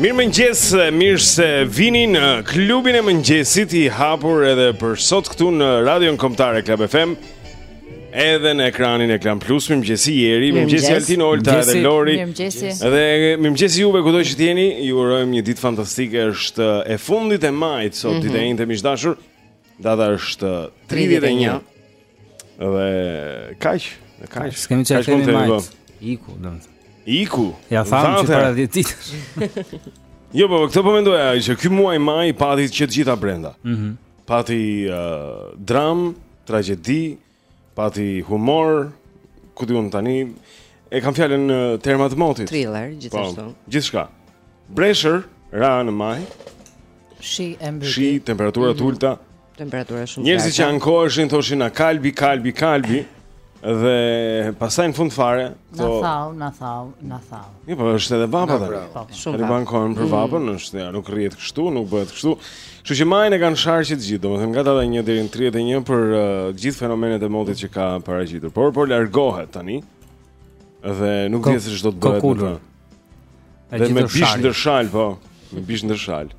Mirë mëngjes, mirë se vini në klubin e mëngjesit i hapur edhe për sot këtu në Radion Kombëtare Club FM. Edhe në ekranin e Klan Plus, mirë mëngjesi Jeri, mirë mëngjesi Altin Olta dhe Lori. Mirë mëngjesi. Dhe mirë mëngjesi juve kudo që të jeni, ju urojmë një ditë fantastike. Është e fundit e majit sot, mm -hmm. ditë e enjte miq të dashur. Data është 31 dhe kaq, kaq. S'kemi çfarë të themi më. Iku, domethënë. Iku. Ia thamë që para 10 ditësh. Jo, po këtë po mendoja që ky muaj maj pati që të gjitha brenda. Mhm. Mm pati uh, dram, tragjedi, Pati humor, ku di unë tani e kam fjalën në terma të motit. Thriller po, gjithashtu. Po, gjithçka. Breshër ra në maj. Shi e mbyti. Shi temperatura të mhm. ulta. Mm -hmm. Temperatura shumë e lartë. Njerëzit që ankoheshin thoshin na kalbi, kalbi, kalbi dhe pastaj në fund fare, na thau, na thau, na thau. Jo, po është edhe vapa tani. Po, shumë vapa. Ri ankohen për mm. vapën, mm. është ja, nuk rrihet kështu, nuk bëhet kështu. Kështu që majin e kanë sharë që të gjithë, domethënë nga data 1 deri në 31 për uh, gjithë fenomenet e motit që ka paraqitur. Por por largohet tani. Dhe nuk di se ç'do të bëhet. Kokulur. Dhe me bisht ndër shalë, po. Me bisht ndër shalë.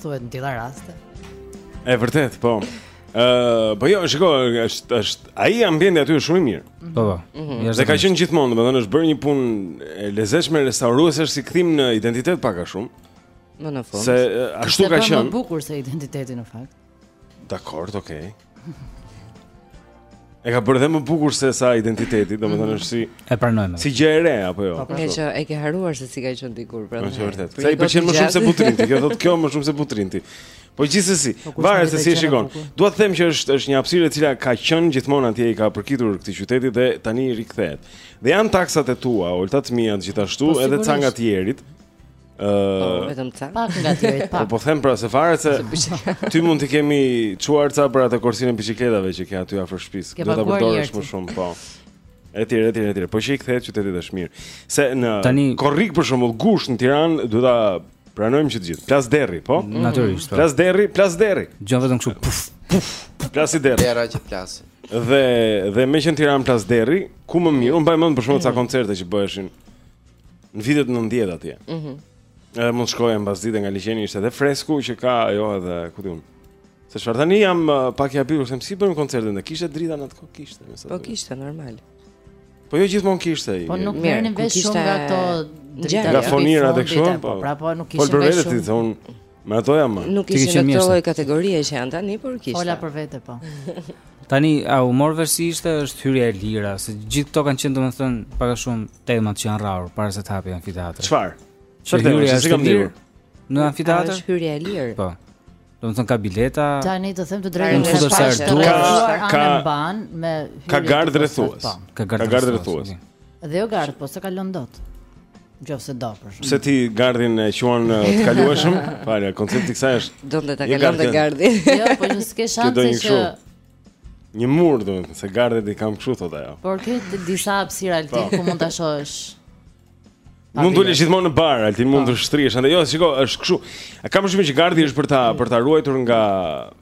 Thuhet në të tilla raste. E vërtetë, po. Ëh, po jo, shiko, është është ai ambienti aty është shumë i mirë. Po po. Mhm. Dhe ka qenë gjithmonë, domethënë është bërë një punë e lezetshme restauruese është si kthim në identitet pak a shumë. Më në fund. Se ashtu ka qenë. Është më bukur se identiteti në fakt. Dakord, okay. E ka bërë dhe më bukur se sa identiteti, domethënë është si... E pranojmë. Si gjë e re, apo jo? Po, Ngaqë e ke harruar se si ka qenë dikur, pra në e. Sa i përqenë më shumë se Butrinti, kjo thotë kjo më shumë se Butrinti. Po gjithsesi, po, varet se si e shikon. Dua të them që është është një hapësirë e cila ka qenë gjithmonë atje i ka përkitur këtij qyteti dhe tani rikthehet. Dhe janë taksat e tua, Olta të miat gjithashtu, po, edhe ca nga të Jerit. Po, vetëm ca. Pak nga ti, pak. Po po them pra se fare se ty mund të kemi çuar ca për atë korsinë e biçikletave që ke aty afër shtëpisë. Do ta përdorësh më shumë, po. Etj, etj, etj. Po që i kthehet qytetit është mirë. Se në Tani... korrik për shembull gusht në Tiranë duhet ta pranojmë që të gjithë. Plas derri, po? Mm. Natyrisht. Po. Plas derri, plas derri. Dëgjon vetëm kështu puf, puf. Plasi derri. Derra që plasin. Dhe dhe meqë në Tiranë plas derri, ku më mirë, unë mbaj mend për shembull ca mm. koncerte që bëheshin në vitet 90 atje. Mhm. Mm edhe mund të shkoje mbasdite nga liqeni ishte edhe fresku që ka ajo edhe ku di unë. Se çfarë tani jam uh, pak i habitur, them si bëmë koncertin, ne kishte drita në atë kohë kishte, më sa. Po kishte normal. Po jo gjithmonë kishte ai. Po nuk merrnin vesh shumë nga ato drita. Nga fonitë e kështu, po. Pra po nuk kishte vesh. Po për vetë ti thon Me ato jam. Nuk ishin në këtë lloj kategorie që janë tani, por kishte. Ola për vete po. Tani a u mor vesh si ishte është hyrja e lira, se gjithë këto kanë qenë domethën pak a shumë temat që janë rrahur para se të hapej amfiteatri. Çfarë? Çfarë hyrja është e lirë? Në amfiteatër? Është hyrja e lirë. Po. Domethën ka bileta. Tani të them të drejtën e shpashtë. Ka ka ban me Ka gardh rrethues. Po. Ka gardh rrethues. Dhe jo gardh, po s'e kalon dot. Nëse do për shkak. Pse ti gardhin e quan të kalueshëm? Fare, koncepti i kësaj është. Do të ta kalon me gardhin. Jo, po ju s'ke shanse që një mur do të se gardhet i kam kështu thotë ajo. Por ke disa hapësira altin po. ku mund ta shohësh. Mund të ulesh gjithmonë në bar, altin mund të po. shtrihesh andaj. Jo, shiko, është kështu. E kam shumë që gardhi është për ta për ta ruajtur nga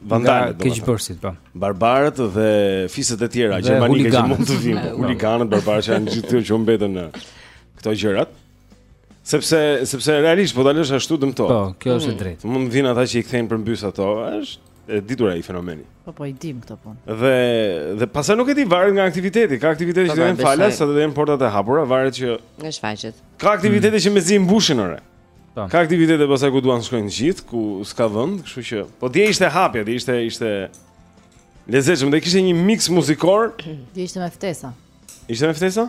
vandalët, domethënë. Keqbërësit, po. Barbarët dhe fiset e tjera, gjermanike që mund të vinë, po. huliganët barbarë që janë gjithë këtu që mbetën në këto gjërat. Sepse sepse realisht po ta lësh ashtu dëmtohet. Po, kjo është e mm. drejtë. Mund të vinë ata që i kthejnë përmbys ato, është e ditur ai fenomeni. Po po i dim këto punë. Dhe dhe pastaj nuk e di varet nga aktiviteti. Ka aktivitete po, që janë falas, sa do të jenë portat e hapura, varet çfarë shfaqet. Ka aktivitete që mezi mbushin ore. Po. Ka aktivitete pastaj ku duan të shkojnë gjithë, ku s'ka vend, kështu që po dje ishte hapja, dje ishte ishte Lezetshëm, dhe kishte një mix muzikor. Dhe ishte me ftesa. Ishte me ftesa?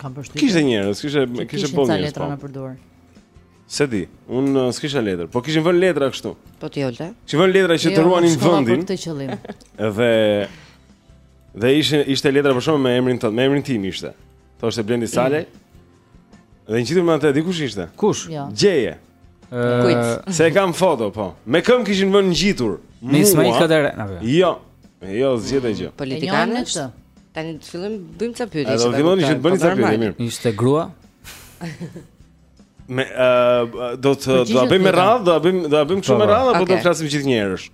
Kam përshtypje. Kishte njerëz, kishte kishte bën njerëz. Kishte letra në po. për dorë. S'e di, un uh, s'kisha letër, po kishin vënë letra kështu. Po ti olta? Kishin vënë letra që jo, të ruanin vendin. Për qëllim. Dhe dhe ishte ishte letra për shembull me emrin tonë, me emrin tim ishte. Thoshte Blendi Salaj. Dhe ngjitur me atë, di kush ishte? Kush? Jo. Gjeje. Kujt? Se e kam foto, po. Me kë më kishin vënë ngjitur? Me Ismail Kadarenë. Jo. Jo, zgjidhe gjë. Mm, Politikan është. Tani të fillim bëjmë ca pyetje. Do të filloni që të bëni po, ca pyetje mirë. Ishte grua? Me uh, do të do ta bëjmë radhë, do ta bëjmë do ta bëjmë kështu me radhë apo do të flasim gjithë njëherësh?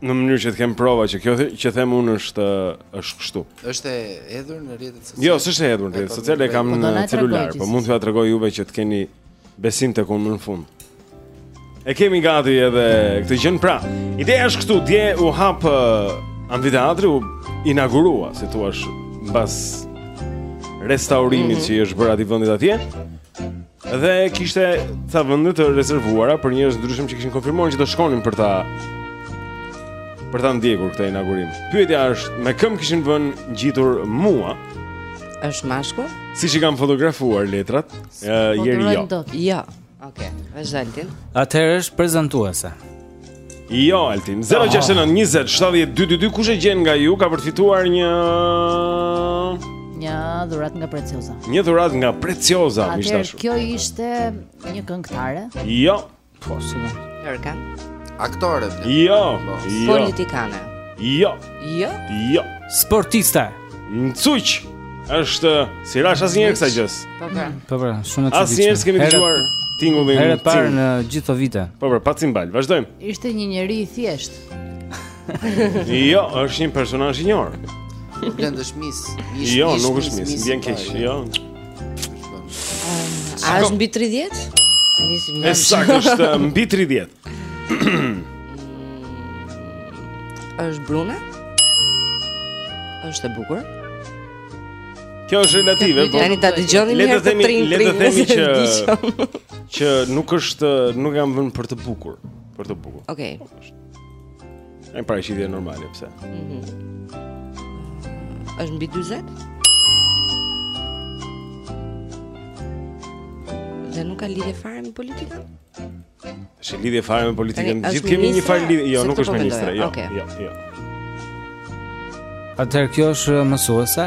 Në mënyrë që të kem prova që kjo që them unë është është kështu. Është e hedhur në rrjetet sociale. Jo, s'është e hedhur në rrjetet sociale, e kam po në celular, po mund t'ua tregoj juve që të keni besim tek unë në fund. E kemi gati edhe këtë gjën pra. Ideja është këtu, dje u hap uh, amfiteatri u inaugurua, si t'thuash, mbas restaurimit mm -hmm. që është bërë atij vendit atje. Dhe kishte ca vende të rezervuara për njerëz të ndryshëm që kishin konfirmuar që do shkonin për ta për ta ndjekur këtë inaugurim. Pyetja është, me kë më kishin vënë ngjitur mua? Është mashkull? Siç i kam fotografuar letrat, ë, jeri jo. Jo. Okej, vazhdojmë. Atëherë është prezantuese. Jo, Altin, 069 20 70 222, kush e gjen nga ju, ka përfituar një... Një dhurat nga Precioza. Një dhurat nga Precioza, mik i dashur. Atër, kjo ishte një këngëtare? Jo. Po, si jo. Lërka. Aktore. Jo. Po. jo. Politikane. Jo. Jo. Jo. Sportiste. Nuk është, s'i rashë asnjëherë kësaj gjës. Po pra. Mm. Po pra, shumë e çuditshme. Asnjëherë s'kemi dëgjuar tingullin. Herë parë në gjithë këto vite. Po pra, pa cimbal. Vazdojmë. Ishte një njeri i thjeshtë. jo, është një personazh i njohur. Blendi, ish-miss. Jo, nuk është ish-miss, më vjen keq. Jo. A është mbi 30? Nisim. E saktë, është mbi 30. Është brune? Është e bukur? Kjo është relative, po. Tani ta dëgjoni mirë këtë trin. Le të themi që që nuk është, nuk e kam vënë për të bukur, për të bukur. Okej. Okay. Ai paraqitet normale, pse? Mhm. Mm është mbi 40? Dhe nuk ka lidhje fare me politikën? S'ka lidhje fare me politikën. Gjithë kemi një farë lidhje. Jo, nuk është ministre. Jo, jo, jo. Atëherë kjo është uh, mësuese?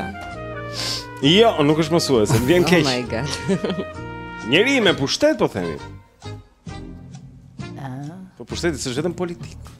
Jo, nuk është mësuese. Më vjen oh keq. Oh my god. Njeri me pushtet po themi. Ah. Po pushteti s'është vetëm politikë.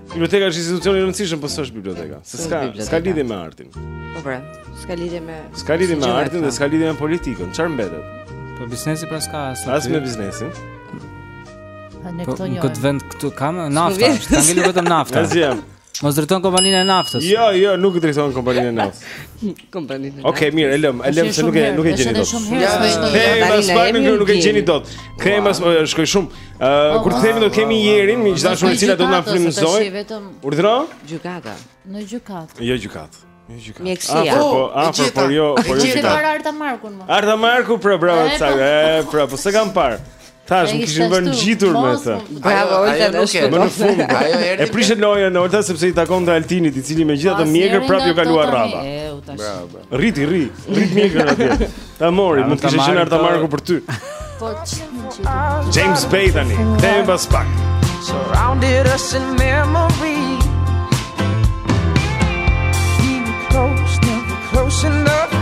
Biblioteka është institucion i rëndësishëm, po s'është biblioteka. Se s'ka s'ka lidhje me artin. Po pra, s'ka lidhje me S'ka lidhje me artin dhe s'ka lidhje me politikën. Çfarë mbetet? Po biznesi pra s'ka as. As me biznesin. Po në këtë, në këtë vend këtu ka nafta, ka ngelur vetëm nafta. Mos drejton kompaninë e naftës. Jo, jo, nuk drejton kompaninë e naftës. kompaninë. Okej, okay, mirë, e lëm, e lëm se nuk e nuk e gjeni dot. Krema spak nuk nuk e gjeni dot. Krema shkoj shumë. Ë, kur të themi do të kemi Jerin, mik i dashur, i cili do na frymëzoj. Urdhëro? Gjykata. Në gjykatë. Jo gjykatë. Jo gjykatë. Mjekësia. Afër, po, afër, po jo, po jo. Ti para Arta Markun mo. Arta Marku, pra bravo, sa. Ë, pra, po s'e kam parë. Thashë më kishin vënë ngjitur me të. Bravo, Olta nuk e. Më në fund. Ajo erdhi. E prishe lojën Olta sepse i takonte Altinit, i cili me gjithë atë mjekër prapë iu kalua radha. Bravo. Rrite, rri, rrit mjekrën atje. Ta mori, mund të kishte qenë Arta Marku për ty. Po James Bay tani. Kthehemi pas pak. Surrounded us in memories. We're close, close enough.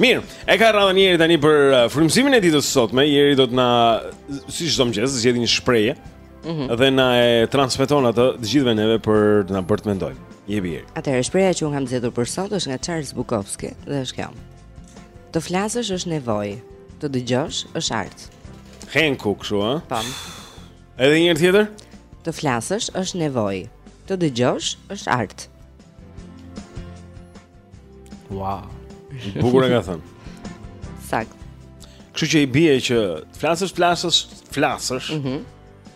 Mirë, e ka radhën Jeri tani për uh, frymëzimin e ditës sot me Jeri do të na, si çdo mëngjes, zgjedhë një shprehje mm -hmm. Dhe na e transmeton atë të gjithëve neve për të na bërë të mendojmë. Jepi Jeri. Atëherë, shprehja që unë kam zgjedhur për sot është nga Charles Bukowski dhe është kjo Të flasësh është nevojë, të dëgjosh është art. Henku këshu, a? Pam po. Edhe një herë tjetër? Të flasësh është nevojë, të dëgjosh është art Wow. Bukur e ka thënë. Sakt. Kështu që i bie që të flasësh, flasësh, flasësh. Mhm. Mm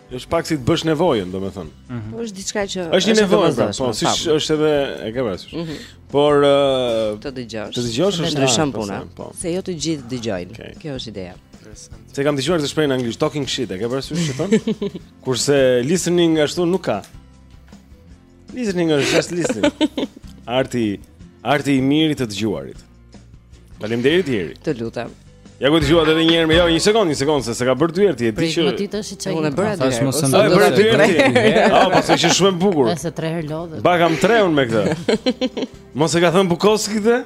është pak si të bësh nevojën, domethënë. Mhm. Mm po është diçka që është një nevojë, pra, po, siç është edhe e ke parasysh. Mhm. Mm Por uh, të dëgjosh. Të dëgjosh është ndryshon puna. Po. Se jo të gjithë dëgjojnë. Okay. Kjo është ideja. Se kam dëgjuar atë shprehjen anglisht talking shit, e ke parasysh çfarë thonë? Kurse listening ashtu nuk ka. Listening është just listening. Arti, arti i mirë i të dëgjuarit. Faleminderit Jeri. Të lutem. Ja ku dëgjuat edhe një herë, më jo, një sekond, një sekond, se s'ka bërë dy herë ti, e di që. Po ti tash i çaj. Unë e bëra dy herë. Tash mos e ndaj. Bëra dy herë ti. Ah, po se është shumë e bukur. Se tre herë lodhet. Ba kam tre unë me këtë. Mos e ka thënë Bukowski këtë?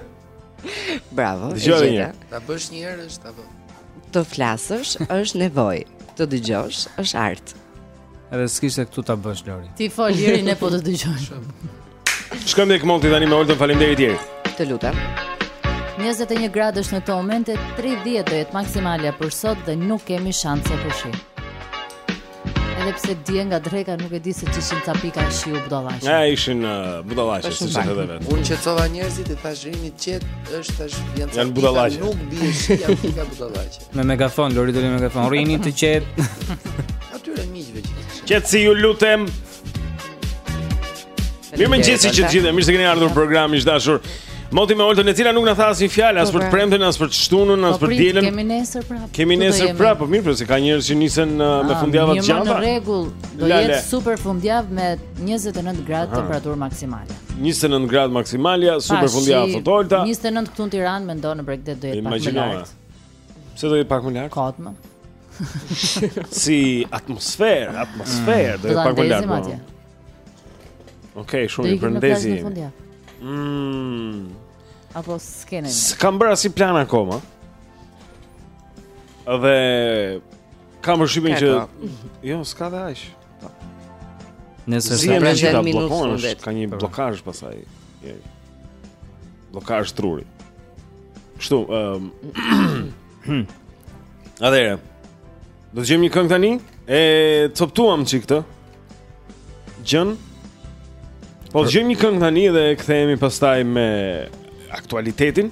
Bravo. Dëgjoj një. Ta bësh një herë është apo? Të flasësh është nevojë. Të dëgjosh është art. Edhe s'kishte këtu ta bësh Lori. Ti fol Lori ne po të dëgjojmë. Shkojmë tek moti tani me Oltën, faleminderit Jeri. Të lutem. 21 gradë është në këto momente, 30 do jetë maksimalja për sot dhe nuk kemi shanse për shi. Edhe pse dje nga dreka nuk e di se ç'ishin ca pika shiu budallaqe. Ja ishin uh, budallaqe, siç e the vetë. Unë qetësova njerëzit u thashë rrini qetë, është tash vjen ca. Janë budallaqe. Nuk bie shi, janë pika budallaqe. Me megafon, Lori doli me megafon. Rrini të qetë. Atyre miqve që kishin. Qetësi ju lutem. Mirëmëngjesi të gjithë, mirë se keni ardhur në program i dashur. Moti me Oltën e cila nuk na tha asnjë fjalë as po, për të pra, premten, as për të shtunën, as po, për të dielën. Kemi nesër prapë. Kemi nesër prapë, po mirë, pse ka njerëz që nisen uh, me ah, fundjavë të gjata. Në rregull, do jetë super fundjavë me 29 gradë temperaturë maksimale. 29 gradë maksimale, super fundjavë thotë Olta. 29 këtu në Tiranë mendo në bregdet do jetë pak më lart. Pse do jetë pak më lart? Kot më. si atmosferë, atmosferë mm. do jetë pak më lart. Okej, okay, shumë i përndezi. Mmm. Apo skenë. S'kam bërë asnjë plan akoma. Dhe kam përshtypjen që jo, s'ka dhe aq. Nëse është një bllokazh, ka një bllokazh pastaj. Yeah. Bllokazh truri. Kështu, ëm. Um, Atëherë. Do të dëgjojmë një këngë tani? E copëtuam çik këtë gjënë. Po dëgjojmë një këngë tani dhe kthehemi pastaj me aktualitetin.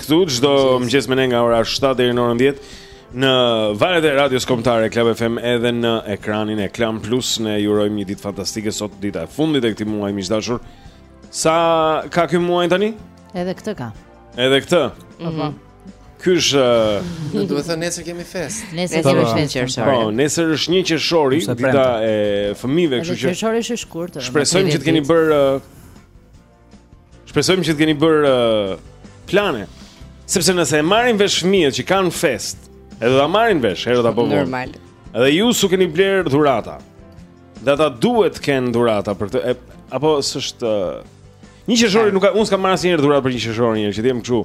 Këtu çdo mëngjes me ne nga ora 7 deri në orën 10 në valët e radios kombëtare Club FM edhe në ekranin e Klan Plus ne ju urojmë një ditë fantastike sot dita e fundit e këtij muaji miq të dashur. Sa ka ky muaj tani? Edhe këtë ka. Edhe këtë. Po. Mm -hmm. Ky është do të thotë nesër kemi festë. Nesër është 1 qershor. Po, nesër është 1 qershori, dita e fëmijëve, kështu që. Qershori është i shkurtër. Shpresojmë që të keni bërë Shpresojmë që të keni bërë uh, plane. Sepse nëse e marrin vesh fëmijët që kanë festë, edhe do ta marrin vesh herët apo vonë. Normal. Edhe ju s'u keni blerë dhurata. Dhe ata duhet të kenë dhurata për këtë. Apo s'është uh, Një qershori nuk ka, unë s'kam marrë asnjëherë dhuratë për një qershori një që them kështu.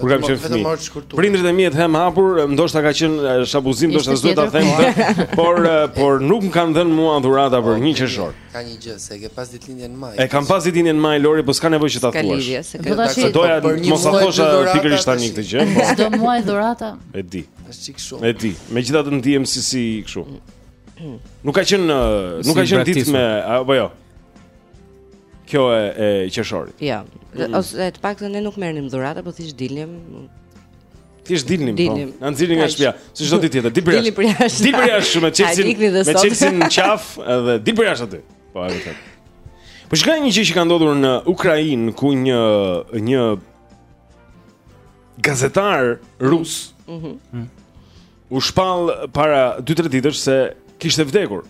Kur kam qenë fëmijë. Prindërit e mi e them hapur, ndoshta ka qenë abuzim, ndoshta s'do ta thoja. Por por nuk më kanë dhënë mua dhurata për një qershor. Ka një gjë, se e ke pas ditëlindjen në maj. E kam pas ditëlindjen në maj Lori, po s'ka nevojë që ta thuash. Po tash do doja të mos ta thosha pikërisht tani këtë gjë. Po. Çdo muaj dhurata. E di. Është çik shumë. E di. Megjithatë ndihem si si kështu. Nuk ka qenë nuk ka qenë ditë me apo jo. Kjo e e qershorit. Jo. Ose të paktën ne nuk merrnim dhurata, po thjesht dilnim Thjesht dilnim, po. dilnim. Po. Na nxirrnin nga shtëpia, si çdo ditë tjetër. Dilni dilni përjashtë. Dilni përjashtë me çelësin. Me çelësin në qafë dhe dil përjashtë aty. Po, e vërtetë. Po shikoja një gjë që ka ndodhur në Ukrainë ku një një gazetar rus. Mhm. Mm u shpall para 2-3 ditësh se kishte vdekur.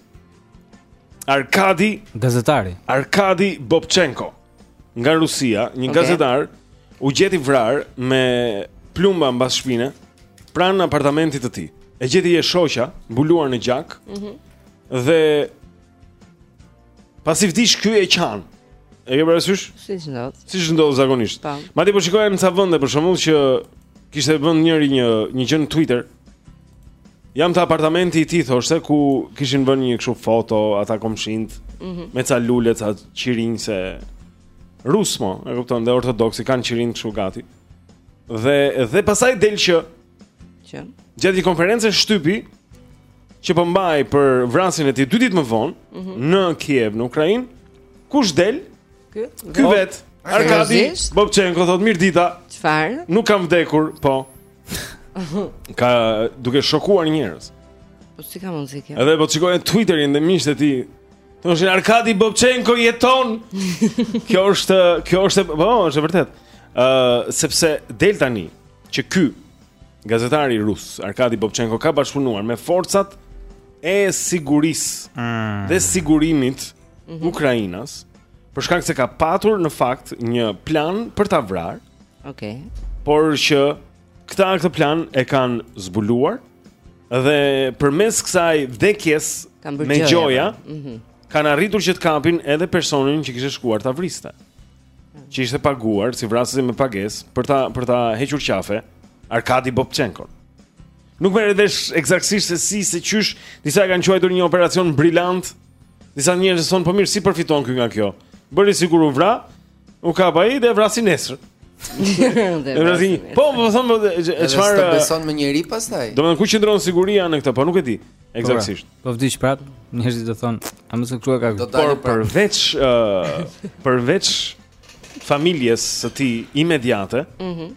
Arkadi, gazetari. Arkadi Bobchenko. nga Rusia, një okay. gazetar u gjet i vrarë me plumba mbas shpine pranë apartamentit të tij. E gjeti e shoqja mbuluar në gjak. Ëh. Mm -hmm. Dhe pasi vdiq ky e qan. E ke parasysh? Siç ndodh. Siç ndodh zakonisht. Po. Madje po shikoja ca vende për shembull që kishte vënë njëri një një gjë në Twitter Jam te apartamenti i tij, thoshte, ku kishin vënë një kështu foto, ata komshinjtë, mm -hmm. me ca lule, ca qirinj, se rusë mo, e kupton, dhe ortodoksi, kanë qirinj kështu gati. Dhe, dhe pastaj del që, që? gjatë një konference shtypi, që po mbahej po për vrasjen e tij dy ditë më vonë, mm -hmm. në Kiev, në Ukrainë, kush del? Ky, Ky vetë, Arkadi, Bobchenko, thotë, mirëdita, Çfarë? nuk kam vdekur, po, Ka duke shokuar njerëz. Po si ka mundësi kjo? Edhe po shikoja Twitterin dhe miqtë e tij. Thonë Arkadi Bobchenko jeton. kjo është, kjo është, po, është e vërtetë. Ë, uh, sepse del tani që ky gazetari rus, Arkadi Bobchenko ka bashkëpunuar me forcat e sigurisë mm. dhe sigurimit mm -hmm. ukrainas për shkak se ka patur në fakt një plan për ta vrarë Okej. Okay. Por që këta këtë plan e kanë zbuluar dhe përmes kësaj vdekjes me gjoja, po. mhm. kanë arritur që të kapin edhe personin që kishte shkuar ta vriste. Mm. Që ishte paguar si vrasësi me pagesë për ta për ta hequr qafe Arkadi Babchenkon. Nuk marr vesh ekzaktësisht se si se qysh disa e kanë quajtur një operacion brilant. Disa njerëz thonë po mirë si përfiton ky nga kjo. Bëri sikur u vra, U kap ai dhe vrasin nesër. Dhe vrasi. Po, po thon po, çfarë? Të beson më njeri pastaj. Domethënë ku qëndron siguria në këtë, po nuk e di. Po, Ekzaktësisht. Po vdiq prap, njerëzit do thonë, ah mos e kruaj ka. Por përveç ë përveç familjes së tij imediate, mhm.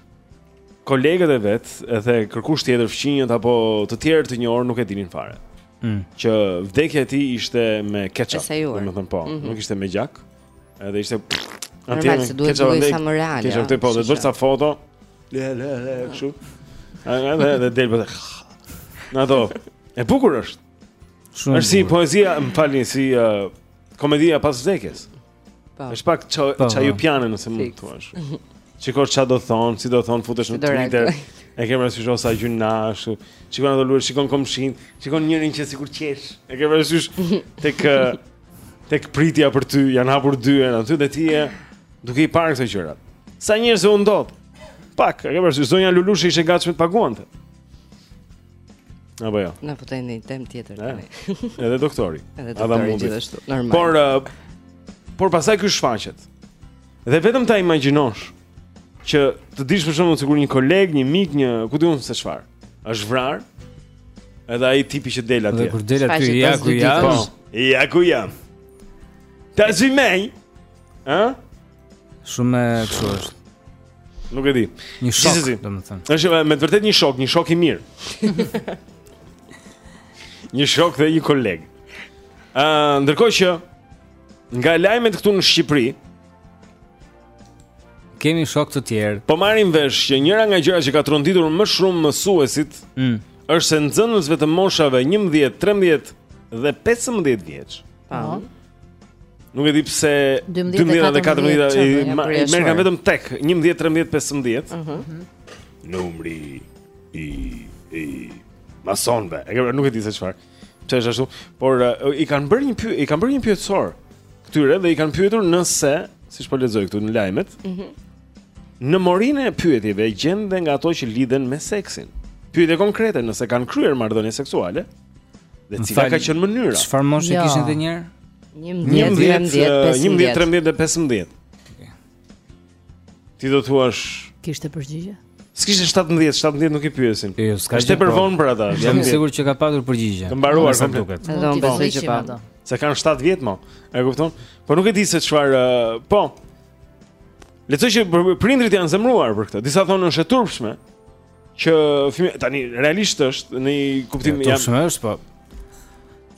Kolegët e vet, edhe kërkush tjetër fqinjët apo të tjerë të njohur nuk e dinin fare. Mm. Që vdekja e tij ishte me ketchup, domethënë po, mm -hmm. nuk ishte me gjak. Edhe ishte Normal se duhet të bëjë sa më real. Kishte këtë po, bërë sa foto. Le le le kështu. Ai dhe dhe del bëre. Na do. E bukur është. Shumë. Është si poezia, më falni, si uh, komedia pas vdekjes. Po. Është pak shekspiriane po, po. nëse mund të thuash. Shikosh çfarë do thonë, si do thonë, futesh në Twitter. E ke parasysh sa gjynah ashtu. Shikon ato lule, shikon komshinë, shikon njërin që sikur qesh. E ke parasysh tek Tek pritja për ty, janë hapur dyert aty dhe ti je duke i parë këto gjëra. Sa njerëz u ndodh. Pak, e ke parasysh zonja Lulushe ishte e gatshme të paguante. Apo jo. Na fute në një temë tjetër tani. Edhe doktori. Edhe doktori gjithashtu, normal. Por uh, por pastaj ky shfaqet. Dhe vetëm ta imagjinosh që të dish për shembull sikur një koleg, një mik, një ku di unë se çfarë, është vrarë. Edhe ai tipi që del atje. Dhe kur del aty, ja ku jam. Po, ja ku jam. Ta zi me. Ë? Shumë kështu është. Nuk e di. Një shok, domethënë. Është me të vërtetë një shok, një shok i mirë. një shok dhe një koleg. Ë, uh, ndërkohë që nga lajmet këtu në Shqipëri, Kemi shok të tjerë. Po marrim vesh që njëra nga gjërat që ka tronditur më shumë mësuesit mm. është se nxënësve të moshave 11, 13 dhe 15 vjeç. Po. Mm. Nuk e di pse 12 dhe 14 i marrin vetëm tek 11, 13, 15. Ëh. Numri i i masonve. E nuk e di se çfarë. Pse është ashtu? Por uh, i kanë bërë një py, i kanë bërë një pyetësor këtyre dhe i kanë pyetur nëse, siç po lexoj këtu në lajmet, mm -hmm. në morinë e pyetjeve gjen dhe nga ato që lidhen me seksin. Pyetje konkrete nëse kanë kryer marrëdhënie seksuale dhe cila ka qenë mënyra. Çfarë moshe jo. kishin edhe një herë? 11, 13 dhe 15. Ti do thua Kishte përgjigje? S'kishte 17, 17 nuk i pyesin. Jo, s'ka. Është për vonë për ata. Jam i sigurt që ka patur përgjigje. Të mbaruar sa duket. Do të bëj që pa. Se kanë 7 vjet më. E kupton? Po nuk e di se çfarë, po. Lexoj që prindrit janë zemruar për këtë. Disa thonë është e turpshme. që fëmi, tani realisht është në një kuptim jam. Shumë është po.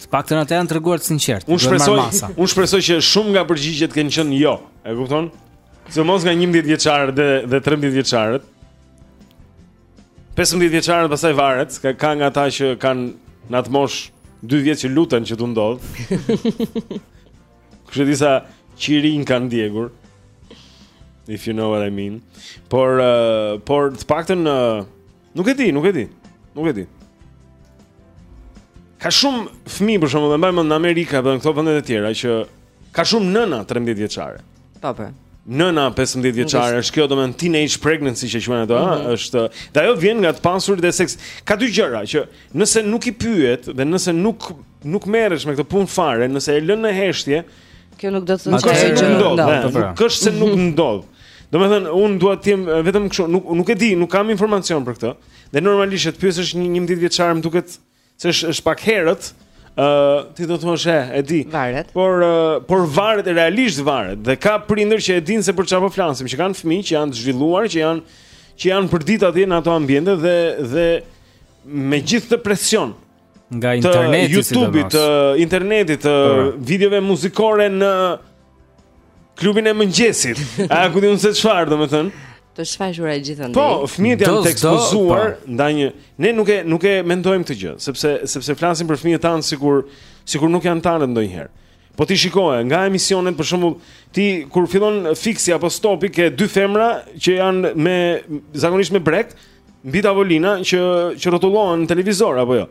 Të paktën ata janë treguar të sinqertë. Unë shpresoj, unë shpresoj që shumë nga përgjigjet kanë qenë jo. E kupton? Sidomos nga 11 vjeçarët dhe dhe 13 vjeçarët. 15 vjeçarët pastaj varet, ka ka nga ata që kanë në atë mosh 2 vjet që luten që tu ndodh. Kështu disa qirin kanë djegur If you know what I mean Por, uh, por të paktën uh, Nuk e di, nuk e di Nuk e di Ka shumë fmi për shembull mbaj mend në Amerikë dhe në këto vendet e tjera Që ka shumë nëna 13 vjeçare Po po Nëna 15 vjeçare është kjo domethënë teenage pregnancy që që me në do mm -hmm. është, Dhe ajo vjen nga të pasurit e seks Ka dy gjëra që Nëse nuk i pyet dhe nëse nuk nuk merresh me këtë punë fare, nëse e lën në heshtje, kjo nuk do të thotë se ajo nuk ndodh. Pra. Nuk është se nuk ndodh. Domethënë, unë dua të them vetëm kështu, nuk nuk e di, nuk kam informacion për këtë. Dhe normalisht të pyesësh një 11 vjeçar, më duket se është është pak herët, ë uh, ti do të thosh e, e di. Varet. Por uh, por varet realisht varet dhe ka prindër që e dinë se për çfarë po flasim, që kanë fëmijë që janë të zhvilluar, që janë që janë për ditë atje në ato ambiente dhe dhe me gjithë atë presion nga interneti të YouTube-it, të internetit, të Ora. videove muzikore në klubin e mëngjesit. A ku di unë se çfarë, domethënë? Të shfaqura gjithandej. Po, fëmijët janë të ekspozuar po. ndaj një ne nuk e nuk e mendojmë këtë gjë, sepse sepse flasim për fëmijët tanë sikur sikur nuk janë tanë ndonjëherë. Po ti shikoje, nga emisionet për shembull, ti kur fillon fiksi apo stopi ke dy femra që janë me zakonisht me brek, mbi tavolina që që rrotullohen në televizor apo jo.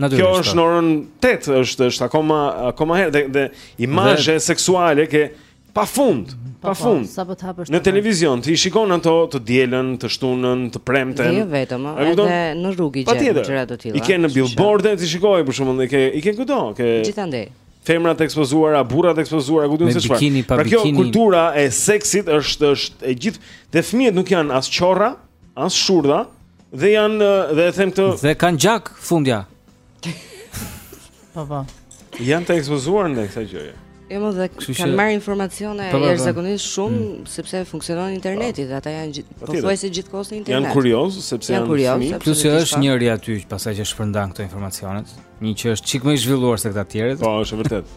Natyrisht. Kjo është po. në orën 8, është është akoma akoma herët dhe, dhe imazhe seksuale ke pa fund, pa, pa fund. Po, sa po të hapësh. Në televizion ti shikon ato të dielën, të shtunën, të premten. Jo vetëm, edhe në rrugë gjen gjëra të tilla. I ke në billboarde ti shiko për shembull, i ke i ke këto, ke Gjithandej. Femra të ekspozuara, burra të ekspozuara, ku duhet të shkoj. Pra kjo kultura e seksit është është e gjithë dhe fëmijët nuk janë as qorra, As shurdha dhe janë dhe e them këtë. Dhe kanë gjak fundja. Po po. Janë të ekspozuar ndaj kësaj gjëje. Jo, më dhe kanë marrë informacione po, po, po. jashtëzakonisht shumë mm. sepse funksionon interneti dhe ata janë pothuajse gjithkohës në internet. Janë kurioz sepse janë fëmijë, plus që është njëri aty që pastaj që shpërndan këto informacione, një që është çik më i zhvilluar se këta të tjerët. Po, është vërtet.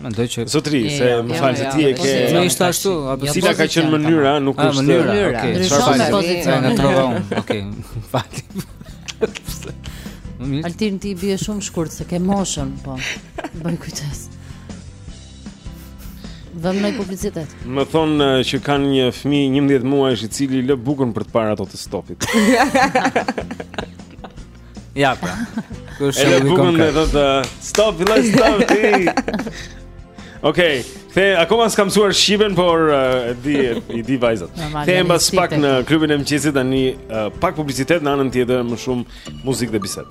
Mendoj që Zotri, se më fal se ti e ke. Nuk ishte ashtu, apo si ka qenë mënyra, nuk është. Ah, mënyra, okay. Çfarë bën pozicioni? Nga trova unë. Okej. Fal. Altin ti bie shumë shkurt s'e ke moshën, po. Bëj kujdes. Vemi në publicitet. Më thonë eh, që kanë një fëmijë 11 muajsh i cili lë bukën për të parë ato të stopit. Ja pra. Ky është shumë konkret. Edhe thotë stop, filloi stopi. Okej, dhe akoma s'kam mësuar shqipen, por e di i di vajzat. Dhe mbas pak në klubin e mëngjesit tani pak publicitet në anën tjetër, më shumë muzikë dhe bisedë.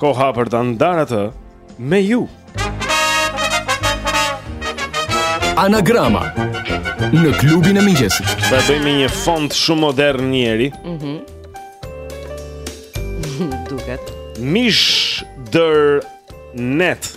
Koha për të ndarë atë me ju. Anagrama në klubin e mëngjesit. Po e bëjmë me një font shumë modern Neri. Mhm. Mm Duket. Mish dër net.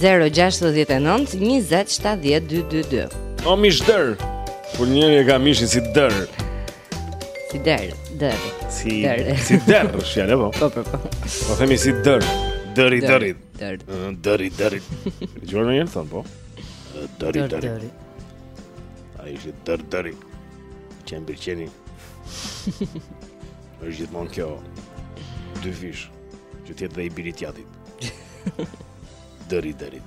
069 20 70 222. O mish derri. Kur njëri e ka mishin si derr. Si derr, derr. Si derr. Si derr, shjalë po. Po, po, po. Po themi si derr. Derri, derri. Derr. Derri, derri. Gjorë në jenë, thonë, po? Derri, derri. Ai është derr, derri. Qen bir qeni. është gjithmonë kjo dyfish që të jetë dhe i biri të jatit. Derri, derri.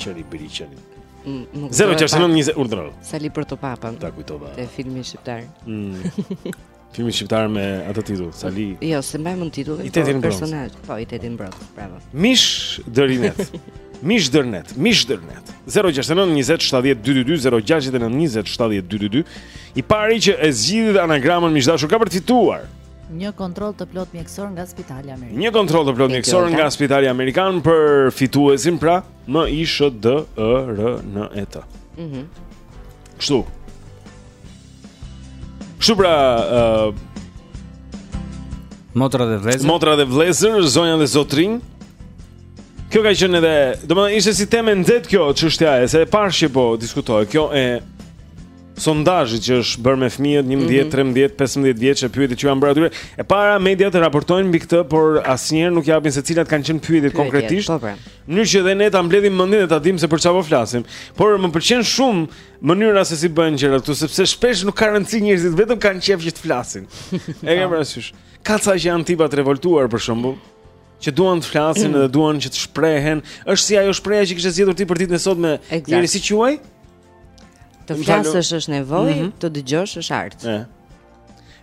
Qen bir qeni. Mm, Zero qërë se në njëzë urdhërë Sali për të papën Ta kujtova Te filmi shqiptar mm. Filmi shqiptar me atë titull Sali Jo, s'e mbaj mend titullin I teti në po, bronz Po, i teti në bronz Bravo Mish dërinet Mish dërnet Mish dërnet 069 20 70 222 069 20 70 222 I pari që e zgjidh anagramën miq të dashur ka për të fituar Një kontroll të plotë mjekësor nga Spitali Amerikan. Një kontroll të plotë mjekësor nga Spitali Amerikan për fituesin pra M I SH D E R N E T. Mhm. Mm Kështu. Kështu pra, Motra dhe vëllezër Motra dhe vëllezër, zonja dhe zotërinj Kjo ka qënë edhe Domethënë ishte si temë e nxehtë kjo çështja e Se e pashë që po diskutohej Kjo e sondazhi që është bërë me fëmijët 11, 13, 15 vjeç e pyetjet që u janë bërë atyre. E para mediat raportojnë mbi këtë, por asnjëherë nuk japin se cilat kanë qenë pyetjet konkretisht. Po pra. Në mënyrë që dhe ne ta mbledhim mendjen dhe ta dimë se për çfarë po flasim. Por më pëlqen shumë mënyra se si bëhen gjërat këtu, sepse shpesh nuk ka rëndësi njerëzit, vetëm kanë qejf që të flasin. E ke parasysh? Ka ca që janë tipa të revoltuar për shembull që duan të flasin dhe duan që të shprehen, është si ajo shprehja që kishte zgjedhur ti për ditën e sotme, Exact. Neri si quhej? Të flasësh është nevojë, mm -hmm. të dëgjosh është art. Ëh.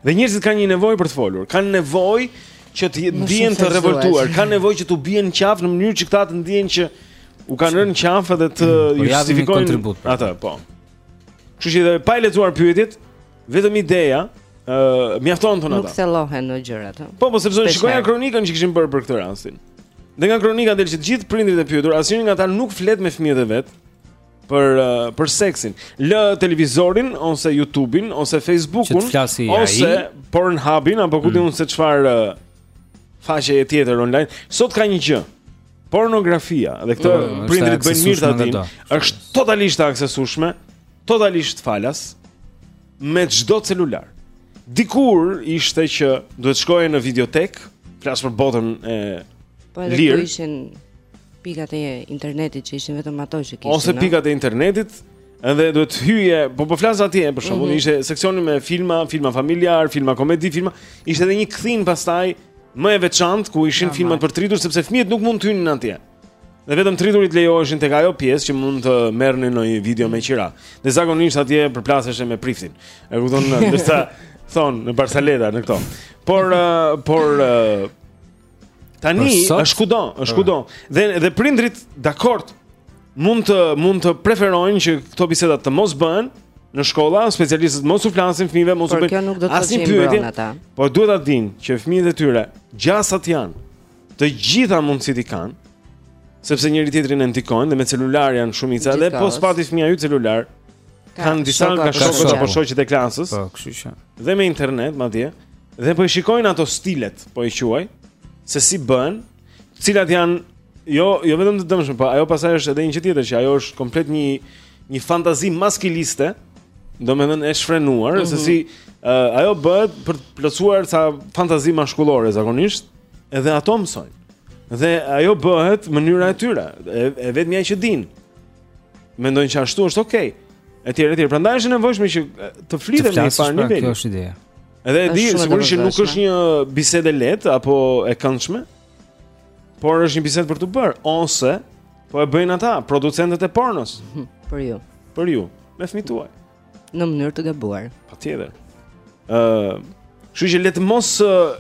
Dhe njerëzit kanë një nevojë për të folur, kanë nevojë që të ndihen të revoltuar, kanë nevojë që të bien qafë në mënyrë që këta të ndihen që u kanë rënë qafë dhe të mm, justifikojnë kontribut. Pra. Atë, po. Kështu që dhe pa i lexuar pyetjet, vetëm ideja, ë, uh, mjafton thonë ata. Nuk thellohen në gjëra ato. Po, po sepse shikoja kronikën që kishin bërë për këtë rastin. Dhe nga kronika del që të gjithë prindërit e pyetur, asnjëri nga ata nuk flet me fëmijët e vet. për uh, për seksin. Lë televizorin ose YouTube-in ose Facebook-un ose Pornhub-in apo ku di unë mm. se çfarë uh, faqeje tjetër online. Sot ka një gjë. Pornografia dhe këtë uh, prindërit bëjnë mirë ta dinë. Është totalisht e aksesueshme, totalisht falas. me çdo celular. Dikur ishte që duhet shkoje në videotekë, flas për botën e po edhe lirë. ishin pikat e internetit që ishin vetëm ato që kishin. Ose pikat e internetit, edhe duhet hyje, po po flas atje për shembull, mm -hmm. ishte seksioni me filma, filma familjarë, filma komedi, filma, ishte edhe një kthinë pastaj më e veçantë ku ishin ja, filmat për të rritur sepse fëmijët nuk mund të hynin atje. Dhe vetëm të rriturit lejoheshin tek ajo pjesë që mund të merrnin një video me qira. Dhe zakonisht atje përplaseshe me priftin. E kupton, siç thonë në barsaleta në këto. Por uh, por uh, tani është kudo, është kudo. Dhe dhe prindërit dakord mund të mund të preferojnë që këto biseda të mos bëhen në shkolla, specialistët mos u flasin fëmijëve, mos u bëjnë. Asnjë pyetje. Po duhet ta dinë që fëmijët e tyre gjasat janë të gjitha mundësitë i kanë, sepse njëri-tjetrin e ndikojnë dhe me celular janë shumica dhe po s'pati fëmija juaj celular kanë disa nga shokët apo shoqet e klasës. Po, kështu që. Dhe me internet madje, dhe po i shikojnë ato stilet, po i quaj, se si bëhet, cilat janë jo jo vetëm të dëmshme, po ajo pastaj është edhe një gjë tjetër që ajo është komplet një një fantazi maskiliste, domethënë e shfrenuar, mm -hmm. se mhm. si uh, ajo bëhet për të plotësuar ca fantazi mashkullore zakonisht. Edhe ato mësojnë. Dhe ajo bëhet mënyra e tyre, e, e vetmja që dinë. Mendojnë që ashtu është okay. Etj, etj. Prandaj është e nevojshme që të flitet në njëfarë niveli. Kjo është ideja. Edhe e di, sigurisht që nuk është një bisedë e lehtë apo e këndshme. Por është një bisedë për t'u bërë ose po e bëjnë ata, producentët e pornos. Për ju. Për ju, me fëmijët tuaj. në mënyrë të gabuar. Patjetër. Ë, uh, kështu që le të mos uh,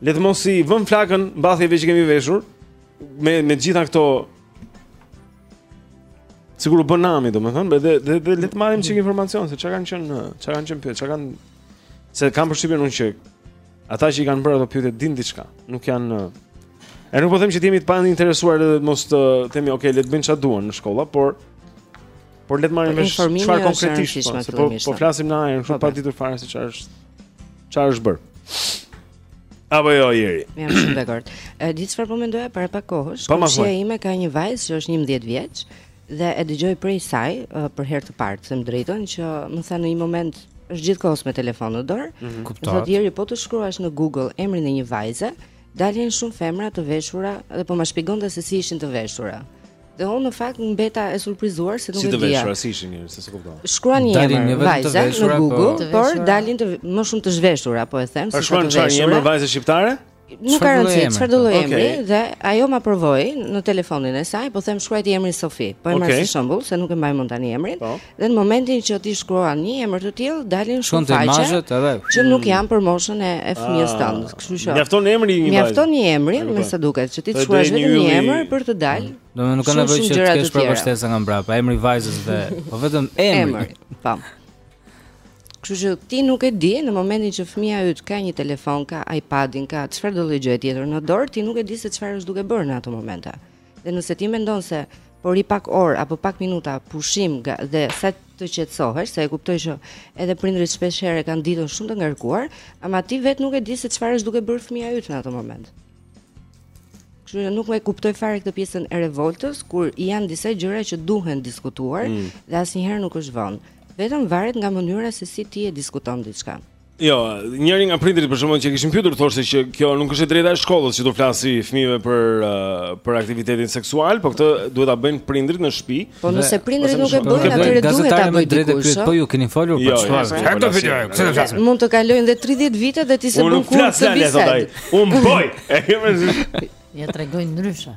le të mos i vëmë flakën mbathjeve që kemi veshur me me të gjitha këto sikur u bë nami, domethënë, dhe dhe dhe le të marrim çik informacion se çka kanë qenë, çka kanë qenë pyet, çka kanë se kam përshtypjen unë që ata që i kanë bërë ato pyetje dinë diçka, nuk janë E nuk po them që të jemi të painteresuar edhe mos të themi, ok, le të bëjnë çfarë duan në shkolla, por Por le të marrim vesh çfarë konkretisht, po, se po, po flasim në ajër, kështu po, pa ditur fare se çfarë është. Çfarë është bërë? Apo jo, Jeri. Jam shumë dakord. E di çfarë po mendoja para pak kohësh, po, kushërira ime ka një vajzë që është 11 vjeç dhe e dëgjoj prej saj uh, për herë të parë, them të drejtën që më tha në një moment është gjithkohës me telefon në dorë. Mm -hmm. Kuptoj. Sot, Jeri, po të shkruash në Google emrin e një vajze, dalin shumë femra të veshura dhe po ma shpjegonte se si ishin të veshura. Dhe unë në fakt mbeta e surprizuar se nuk e dija. Si të veshura si ishin njerëz, s'e kuptova. Shkruan një emër vajze në po. Google, por dalin më shumë të zhveshura, po e them se shkruan çfarë një emër vajze shqiptare? Nuk ka rëndësi çfarëdo lloj emri dhe ajo ma provoi në telefonin e saj, po them shkruaj ti emrin Sofi. Po e marr si shembull, se nuk e mbaj mend tani emrin. Po. Dhe në momentin që ti shkruan një emër të tillë, dalin shumë faqe. Shumë imazhe edhe. Që nuk mm. janë për moshën e, e fëmijës ah. tënd, kështu që. Mjafton emri i një vajze. Mjafton një emër, me sa duket, që ti të shkruash vetëm një emër për të dalë. Mm. Domethënë nuk ka nevojë që të kesh prapashtesa nga mbrapa, emri i vajzës dhe po vetëm emri. Emri, po. Kështu që ti nuk e di në momentin që fëmia yt ka një telefon, ka iPadin, ka çfarëdo lloj gjëje tjetër në dorë, ti nuk e di se çfarë është duke bërë në ato momente. Dhe nëse ti mendon se po rri pak orë apo pak minuta pushim dhe sa të qetësohesh, se e kuptoj që edhe prindërit shpesh herë kanë ditën shumë të ngarkuar, ama ti vetë nuk e di se çfarë është duke bërë fëmija yt në atë moment. Kështu që nuk e kuptoj fare këtë pjesën e revoltës kur janë disa gjëra që duhen diskutuar mm. dhe asnjëherë nuk është vonë. Vetëm varet nga mënyra se si ti e diskuton diçka. Jo, njëri nga prindërit për shembull që kishin pyetur thoshte që kjo nuk është e drejta e shkollës që t'u flasi fëmijëve për uh, për aktivitetin seksual, por këtë duhet ta bëjnë prindërit në shtëpi. Po nëse prindërit nuk e bëjnë atëherë duhet ta bëjnë drejtë pyet, po ju keni folur për çfarë? Ka të video, pse do të flasim? Mund të kalojnë dhe 30 vite dhe ti s'e bën kurrë këtë bisedë. Un boj. Ja tregoj ndryshe.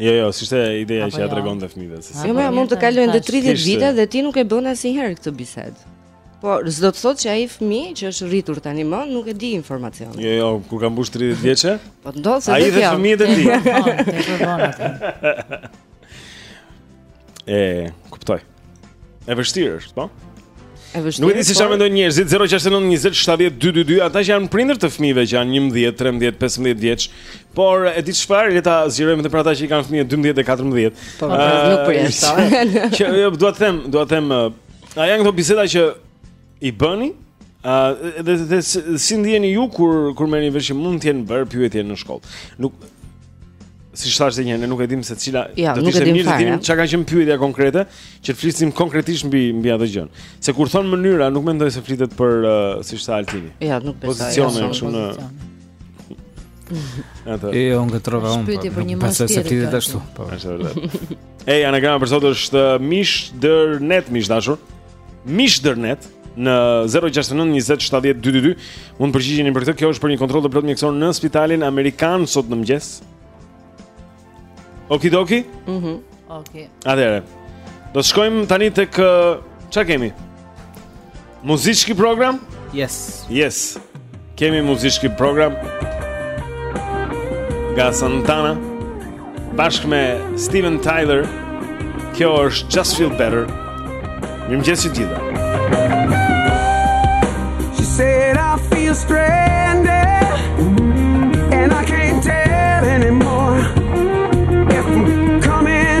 Jo, jo, s'ishte ideja që ja jo? tregonte fëmijëve se. Jo, mund të kalojnë dhe 30 vite dhe ti nuk e bën asnjëherë këtë bisedë. Po, s'do të thotë që ai fëmijë që është rritur tani më nuk e di informacionin. Jo, jo, kur ka mbush 30 vjeç? Po ndodh se ai dhe fëmijët e tij. E, kuptoj. E vështirë është, po? E vështirë. Nuk e di se çfarë po. mendojnë njerëzit 069 20 70 222, ata që janë prindër të fëmijëve që janë 11, 13, 15 vjeç, por e di çfarë le ta zgjerojmë edhe për ata që i kanë fëmijë 12 e 14. Po, nuk përjashtohet. Që jo, dua të them, dua të them A janë këto biseda që i bëni? A dhe, dhe, si ndiheni ju kur kur merrni vesh mund të jenë bërë pyetje në shkollë? Nuk si thashë edhe një herë, ne nuk e dimë se cila ja, do të ishte mirë të dimë çka ka qenë pyetja konkrete, që të flisnim konkretisht mbi mbi atë gjë. Se kur thonë mënyra, nuk mendoj se flitet për uh, si thashë Altini. Ja, nuk besoj. Pozicioni është shumë Atë. E on që trova unë. Pyetje po. për një moshë tjetër. Është vërtet. Ej, anagrama për sot është uh, mish dërnet, mish dashur. Mish dërnet në 069 20 70 222. Mund të përgjigjeni për këtë. Kjo është për një kontroll të plotë mjekësor në spitalin amerikan sot në mëngjes. Okidoki? Mhm. Mm Okej. Okay. Atëherë. Do të shkojmë tani tek uh, ça kemi? Muzicki program? Yes. Yes. Kemi muzicki program. Nga Santana bashkë me Steven Tyler. Kjo është Just Feel Better. Mirëmëngjes të gjithë. She said I feel stranded and I can't tell anymore if I'm coming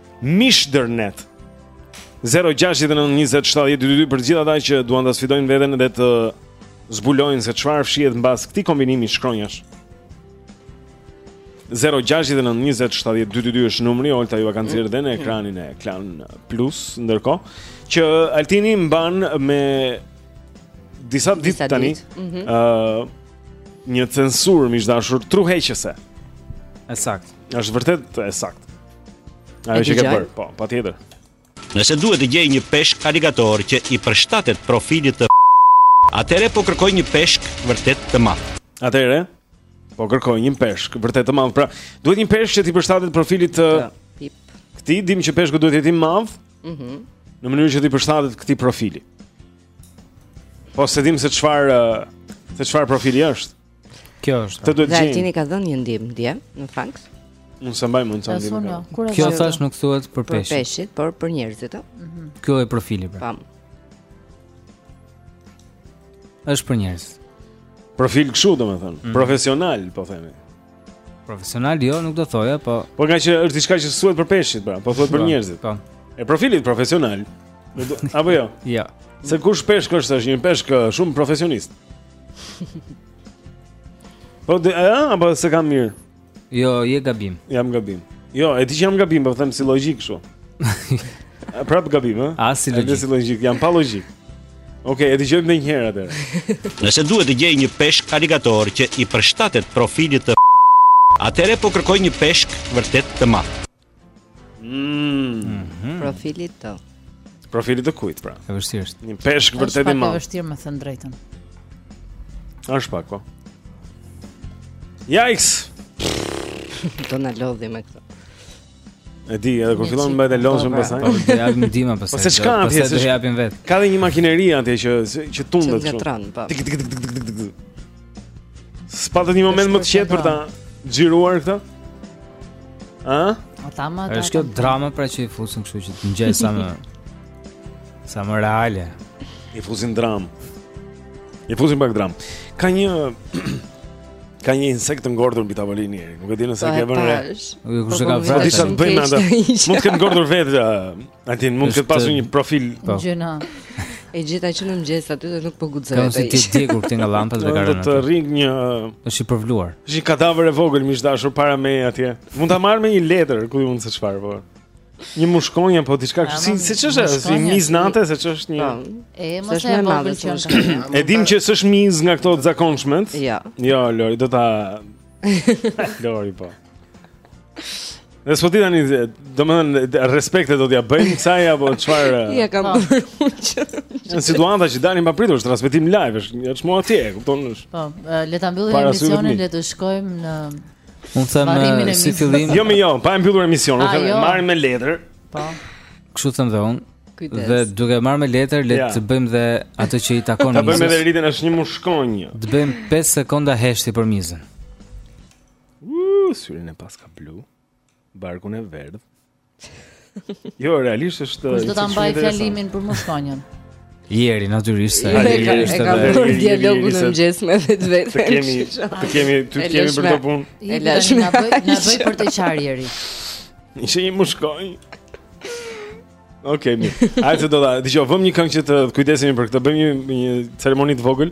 Mishdërnet 0-6-9-27-12-2 Për gjithë ata që duan të sfidojnë veten dhe të zbulojnë se çfarë fshihet mbas këtij kombinimi shkronjash 0-6-9-27-12-2 është numri Olta jua ka nxjerrë dhe në ekranin e Klan Plus ndërkohë që Altini mban me disa ditë tani ditë. Mm -hmm. uh, Një censurë mishdashur truheqese E saktë është vërtet e saktë Ajo që ke bërë, po, patjetër. Nëse duhet të gjej një peshk aligator që i përshtatet profilit të Atëherë po kërkoj një peshk vërtet të madh. Atëherë po kërkoj një peshk vërtet të madh. Pra, duhet një peshk që t'i përshtatet profilit të pra, Këtë dimë që peshku duhet të jetë i madh. Mhm. Mm në mënyrë që t'i përshtatet këtij profili. Po s'e dimë se çfarë se çfarë profili është. Kjo është. Këtë duhet të gjeni. Altini ka dhënë një ndihmë dje në fakt. Unë s'e mbaj mend atë ndihmë. Jo, kur e Kjo thashë nuk thuhet për peshq. Për peshqit, por për njerëzit, ë. Mhm. Kjo është profili pra. Pam. Është për njerëz. Profil kështu domethënë, mm. profesional po themi. Profesional jo, nuk do thoja, po. Po ngaqë është diçka që thuhet për peshqit, pra, po thuhet për po, njerëzit. Po. E profilit profesional. Apo jo? Jo. Se kush peshk është, është një peshk shumë profesionist. Po dhe, e, apo s'e kam mirë? Jo, je gabim. Jam gabim. Jo, e di që jam gabim, po them si logjikë kështu. Prap gabim, ë? As si logjikë? Si logjikë, jam pa logjikë. Okej, okay, e dëgjojmë edhe një herë atë. Nëse duhet të gjej një peshk aligator që i përshtatet profilit të atëherë po kërkoj një peshk vërtet të madh. Mm. Mhm. Profilit të. Profilit të kujt pra? E vështirë është. Një peshk vërtet i madh. Është vështirë më thën drejtën. Është pak po. Yikes. Do na lodhi me këtë. E di, edhe kur fillon mbajtë lozhën po, pastaj. Po të japim ndihma pastaj. Po se çka na pjesë? Pastaj japim vetë. Ka dhe një makineri atje që që tundet kështu. Tik tik tik tik tik tik. S'patët një moment më të qetë për ta xhiruar këtë? Ë? A ta mbaj ata. Është kjo drama pra që i fusin kështu që të ngjajë sa më sa më reale. I fusin dramë. I fusin pak dramë. Ka një ka një insekt të ngordhur mbi tavolinë Jeri. Nuk e di nëse po, e ke vënë. Nuk e kush e ka vrarë. Po, Si t'ia bëjmë atë. Mund të ketë ngordhur vetë. Ai mund të ketë pasur një profil po. gjëna. E gjeta që në mëngjes aty dhe nuk po guxoj. Ka mundësi të jetë djegur te llambat dhe ka rënë. Do të rrin një është i përvëluar. Është një kadavër e vogël miq të dashur para me atje. Mund ta marr me një letër kupton çfarë po. Një mushkonjë apo diçka kështu si siç është, si mizë nate se ç'është një. Po. E mos e madhe që është. E dim që s'është mizë nga këto të zakonshmet. Jo. Jo, Lori, do ta Lori po. Dhe çfarë tani, domethënë respekte do t'ia bëjmë kësaj, apo çfarë... Ja, kam po. bërë unë që... Në situata që dalin papritur, është transmetim live, është një qëmo atje, kupton është... Po, le ta mbyllim emisionin, le të shkojmë në... Unë them, si fillim... Jo, me jo, pa e mbyllur emisionin, unë them, jo. merre me letër... Po... Kështu them dhe unë, Kujdes. Dhe duke e marrë me letër, le të bëjmë dhe atë që i takon mizës. Ta bëjmë edhe ritin është një mushkonjë. Të bëjmë 5 sekonda heshtje për mizën. Uuu, syrin e paska blu Barkun e verdhë Jo, realisht është Kush do ta mbajë fjalimin për mushkonjën? Jeri, natyrisht se Jeri është e ka bërë dialogun në mëngjes me vetveten Të kemi, të kemi, ty të kemi për këtë punë E lashme Na bëj, na bëj për të qarë, Jeri Ishte një mushkonjë Ok, mirë Hajde se do ta, dëgjo vëmë një këngë që të kujdesemi për këtë Bëjmë një, një ceremoni të vogël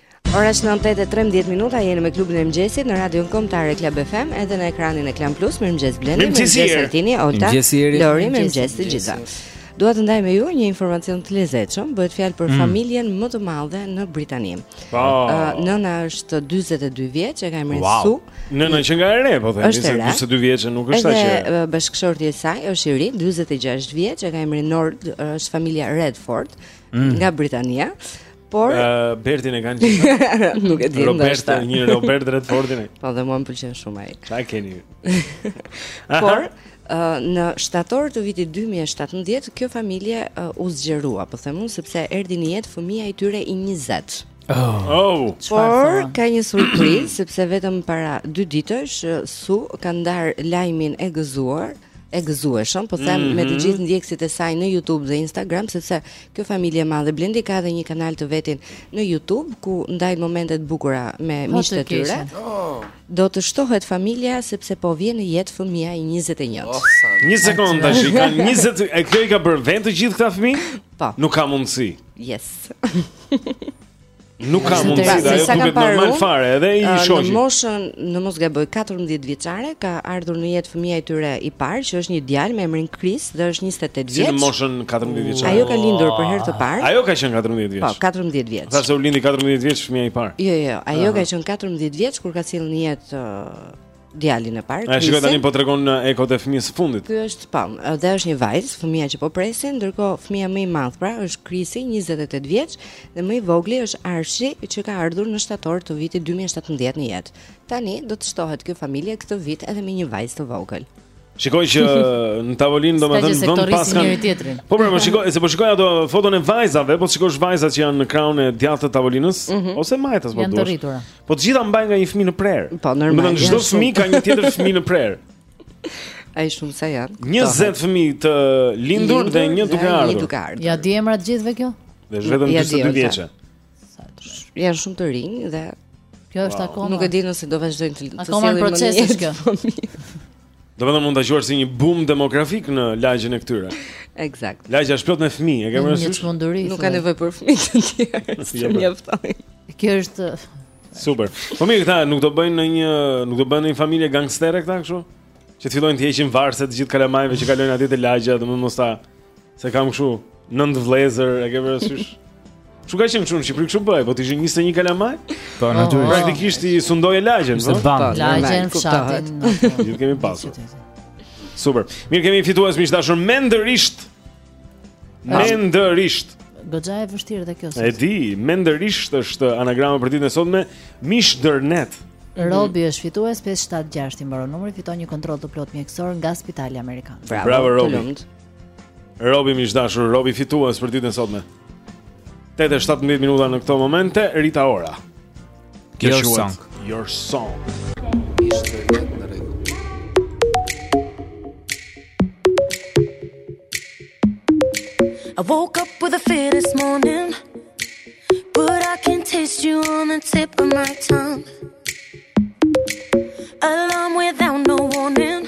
Ora është 9:13 minuta, jeni me klubin e mëngjesit në Radio Kombëtare Club FM, edhe në ekranin e Klan Plus. Mirëmëngjes Blendi, mirëmëngjes Altini, Olta, Lori, mirëmëngjes të gjithëve. Dua të ndaj me ju një informacion të lezetshëm, bëhet fjalë për mm. familjen më të madhe në Britani. Po. Nëna është 42 vjeç, e ka emrin wow. Sue. Nëna qenka e re, domethënë, se 42 vjeç nuk është aq. Edhe bashkëshorti i saj është i ri, 46 vjeç, e ka emrin Noel, është familja Radford mm. nga Britania. Por uh, Bertin e kanë gjysh. Nuk e di. Robert, njeh Robert Redfordin. Po dhe mua më pëlqen shumë ai. Sa keni? Por në shtator të vitit 2017 kjo familje uh, u zgjerua, po them unë sepse erdhi në jetë fëmija i tyre i 20. Oh. oh. Por ka një surprizë sepse vetëm para 2 ditësh Sue ka ndarë lajmin e gëzuar e gëzueshëm, po them mm -hmm. me të mhm. gjithë ndjekësit e saj në YouTube dhe Instagram sepse Kjo familje e madhe Blendi ka edhe një kanal të vetin në YouTube ku ndajnë momente të bukura me miqtë e tyre. Do të shtohet familja sepse po vjen në jetë fëmija i 21. Oh, sa. Një sekondë tash, i kanë 20 e kjo i ka bërë vetë të gjithë këta fëmijë? Po. Nuk ka mundësi. Yes. Nuk ka mundësi, pra, ajo duket, pra, normal fare, edhe i uh, shoqi. Në moshën, në mos gaboj, 14 vjeçare ka ardhur në jetë fëmija i tyre i parë, që është një djalë me emrin Chris dhe është 28 vjeç. Si në moshën 14 vjeçare. Ajo ka lindur për herë të parë. Ajo ka qenë 14 vjeç. Po, 14 vjeç. Thashë se u lindi 14 vjeç fëmija i parë. Jo, jo, ajo Aha. ka qenë 14 vjeç kur ka sjellë në jetë uh, djalin e parë. Ja shikoji tani po tregon në eh, ekot e fëmijës së fundit. Ky është po, dhe është një vajzë, fëmija që po presin, ndërkohë fëmija më i madh pra është Krisi, 28 vjeç, dhe më i vogli është Arshi, i cili ka ardhur në shtator të vitit 2017 në jetë. Tani do të shtohet kjo familje këtë vit edhe me një vajzë të vogël. Shikoj që në tavolinë domethënë vend paska njëri tjetrin. Po pra, po shikoj, se po shikoj ato foton e vajzave, po shikoj vajzat që janë në krahun e djathtë të tavolinës mm -hmm. ose majtas po deshe. Janë të rritura. Po të gjitha mbajnë nga një fëmijë në prehër. Po normal. Domethënë çdo fëmijë ka një tjetër fëmijë në prehër. Ai shumë sa janë. 20 fëmijë të lindur dhe një duke ardhur. Ia di emrat gjithëve kjo? Dhe është vetëm 22 vjeçë. Janë shumë të rinj dhe kjo është akoma. Nuk e di nëse do vazhdojnë të të sjellin. Akoma në proces është kjo. Domethënë mund ta quash si një boom demografik në lagjen e këtyre. Eksakt. Lagja është plot me fëmijë, e ke parasysh? Një çmenduri. Nuk ka nevojë për fëmijë të tjerë. Nuk jo, mjaftojnë. Kjo është Super. Po mirë këta nuk do bëjnë ndonjë, nuk do bëjnë ndonjë familje gangstere këta kështu? Që të fillojnë të heqin varëse të gjithë kalamajve që kalojnë atje te lagja, domethënë mos ta Se kam kështu nëntë vëllezër, e ke parasysh? Siç ka qenë këtu në Shqipëri kështu bëj, po të ishin 21 kalamaj? Po natyrisht. Praktikisht e sundoje lagjen, po. Lagjen fshatin. Ju kemi pasur. Super. Mirë kemi fitues miq të dashur mendërisht. Mendërisht. Goxha e vështirë dhe kjo. E di, mendërisht është anagrama për ditën e sotme, mish dërnet. Robi është fitues 576 i mbaron numri, fiton një kontroll të plotë mjekësor nga Spitali Amerikan. Bravo, Bravo Robi. Robi miq të dashur, Robi fitues për ditën e sotme. 8:17 minuta në këto momente, Rita Ora. Your song. Your song. I woke up with a fear this morning But I can taste you on the tip of my tongue Alarm without no warning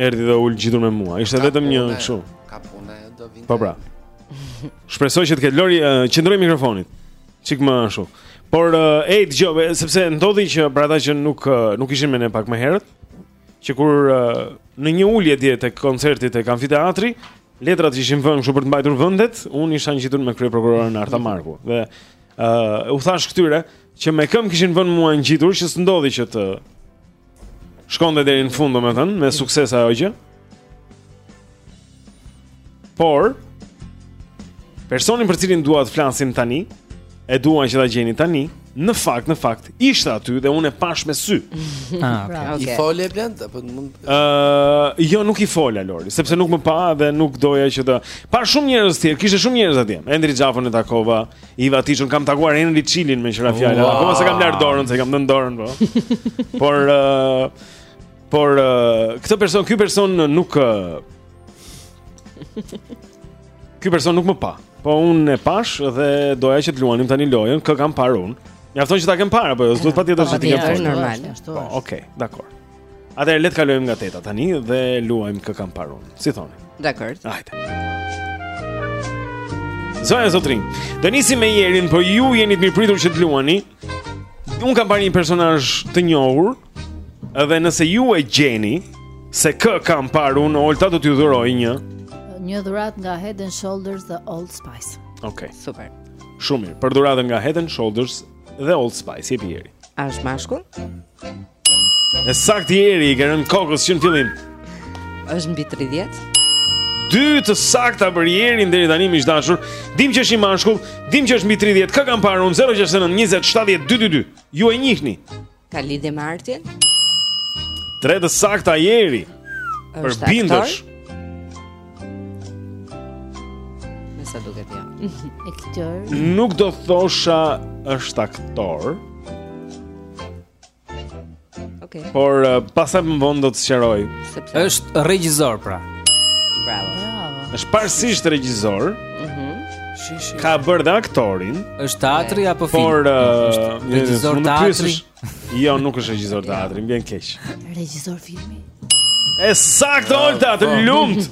Erdhi dhe u ul ngjitur me mua. Ishte vetëm një kështu. Ka punë, do vinte. Po pra. Shpresoj që të ketë Lori uh, qëndroji mikrofonit. Çik më ashtu. Por uh, ej, dëgjo, sepse ndodhi që për ata që nuk uh, nuk ishin me ne pak më herët, që kur uh, në një ulje dje tek koncerti tek amfiteatri, letrat që ishin vënë kështu për të mbajtur vendet, unë isha ngjitur me kryeprokuroren Arta Marku dhe uh, u thashë këtyre që me kë më kishin vënë mua ngjitur që s'ndodhi që të Shkon dhe deri në fund, domethënë, me sukses ajo gjë. Por, personin për cilin dua të flasim tani, e dua që ta gjeni tani, në fakt, në fakt, ishte aty dhe unë e pashë me sy. Ah, okay. okay. I fole Blend apo mund Ëh, uh, jo nuk i fola Lori, sepse nuk më pa dhe nuk doja që të pa shumë njerëz të tjerë, kishte shumë njerëz atje. Endri Xhafon e takova, Iva Tiçon kam takuar Enri Çilin meqë ra fjala. Wow. Akoma s'e kam larë dorën, se i kam dhënë dorën po. por uh, por uh, këtë person, ky person nuk uh, Ky person nuk më pa. Po unë e pashë dhe doja që të luanim tani lojën, kë kam parë unë. Mjafton që ta kem parë apo jo, s'do të thotë patjetër që t'i ke parë. Është normal. Po, okay, dakord. Atëherë le të kalojmë nga teta tani dhe luajmë kë kam parë unë. Si thoni? Dakord. Hajde. Zonja zotërinj, do nisim me Jerin, po ju jeni të mirëpritur që të luani. Unë kam parë një personazh të njohur, edhe nëse ju e gjeni se kë kam parë unë, Olta do t'ju dhurojë një një dhuratë nga Head and Shoulders dhe Old Spice. Okej. Okay. Super. Shumë mirë. Për dhuratën nga Head and Shoulders dhe Old Spice, jepi Jeri. A është mashkull? E saktë Jeri, i ke rënë kokës që në fillim është mbi 30 Dy të sakta për Jerin deri tani miq të dashur Dim që është mashkull, dim që është mbi 30 Kë kam parë unë 069 20 70 222 Ju e njihni Ka lidhje me artin Tre të sakta Jeri Përbindësh Me sa duket ja Aktor Nuk do thosha është aktor Okej. Okay. Por uh, pastaj më vonë do të sqaroj. Sepse është regjisor pra. Bravo. Bravo. Është kryesisht regjisor. Mhm. Mm ka bërë dhe aktorin. Është teatri okay. apo film? Por uh, është regjisor teatri. Jo, nuk është regjisor teatri, më vjen keq. Regjisor filmi. E saktë Olta, të lumtë.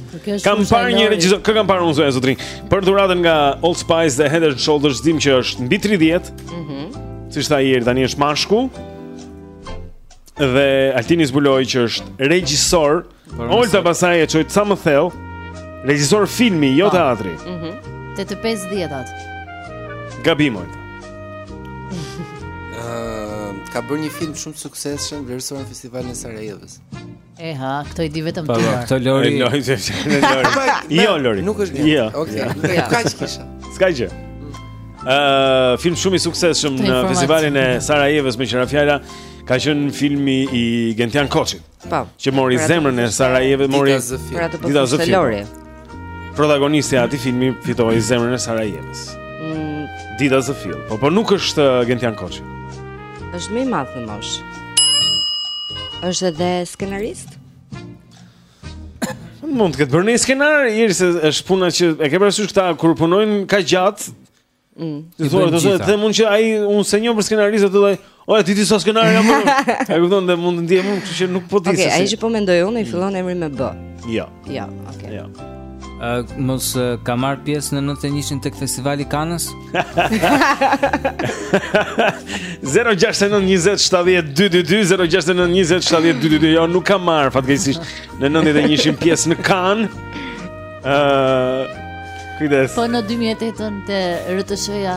Kam parë një regjisor, kë kam parë unë zonja zotërinj. Për dhuratën nga Old Spice dhe Head and Shoulders dim që është mbi 30. Mhm. Mm Siç tha Jeri tani është mashkull. Dhe Altini zbuloi që është regjisor. Olta pastaj e çoi ca më thellë. Regjisor filmi, jo po. teatri. Mhm. Mm Te të 50-at. Gabim Olta. Uh, ka bërë një film shumë të suksesshëm vlerësuar në festivalin e Sarajevës. E ha, këto i di vetëm ti. Po, këto Lori. Lori, Lori. Jo, Lori. Nuk është. Jo. Okej. Ja. Kaq kisha. S'ka gjë. Ë, film shumë i suksesshëm në festivalin e Sarajevës meqë ra fjala, ka qenë filmi i Gentian Koçit. Po. Që mori zemrën e Sarajevës, mori për atë Dita zë fill. Lori. Protagonistja e atij filmi fitoi zemrën e Sarajevës. Mm. Dita zë fill. Po po nuk është uh, Gentian Koçi. Është më i madh në moshë. Është edhe skenarist? Mund të ketë bërë një skenar, Jeri, se është puna që e ke parasysh këta kur punojnë kaq gjatë, Mm. Ti thua do të them unë që ai unë s'e njoh për skenarist do të thotë, "O ti e di sa skenar jam unë." E kupton dhe mund të ndihem unë, kështu që nuk po di se. Okej, ai që po mendoj unë i fillon emri me B. Jo. Jo, okej. Jo. Ë mos ka marr pjesë në 91-shin tek festivali i Kanës? 0692070222 0692070222 jo nuk ka marr fatkeqësisht në 91-shin pjesë në Kan. Ëh Kujdes. Po në 2008-ën te RTSH-ja.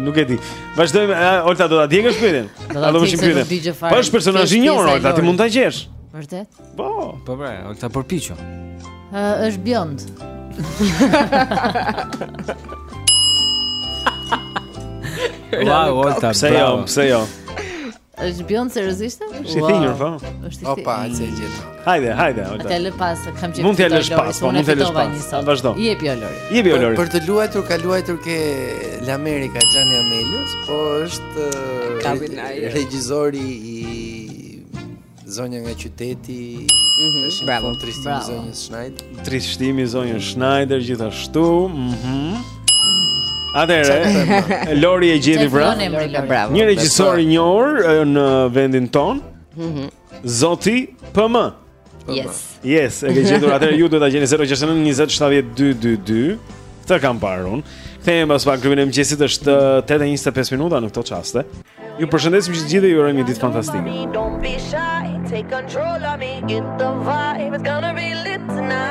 Nuk e di. Vazhdojmë, Olta do ta djegësh pyetjen. Do ta djegësh pyetjen. Po është personazh i njohur, Olta, ti mund ta gjesh. Vërtet? Po. Po bre, Olta përpiqu. Ë, është bjond. Wow, Olta, bravo. Pse jo? Pse jo? Është bjond seriozisht? Është i thinjur, po. Është i Opa, e gjeti. Hajde, hajde, hajde. Të lë pas, kam gjetur. Mund të lësh pas, po mund të lësh pas. Vazhdo. Jepi o Lori. Jepi o Lori. Për të luajtur, ka luajtur ke Lamerica Gianni Amelios, po është regjizori i Zonja nga qyteti mm -hmm, Bravo Trishtimi i zonjës Schneider Trishtimi i zonjës Schneider Gjithashtu mm -hmm. Atëherë Lori e gjeti pra Një regjisor i njohur Në vendin tonë mm -hmm. Zoti PM Yes Yes, e ke gjetur. Atëherë ju duhet ta gjeni 069 20 70 222. Këto kam parë unë. Kthehemi pas pak klubin e mëngjesit është 8:25 minuta në këto çaste. Ju përshëndesim që të gjithë ju urojmë një ditë fantastike. Take control of me, get the vibe, it's gonna be lit tonight.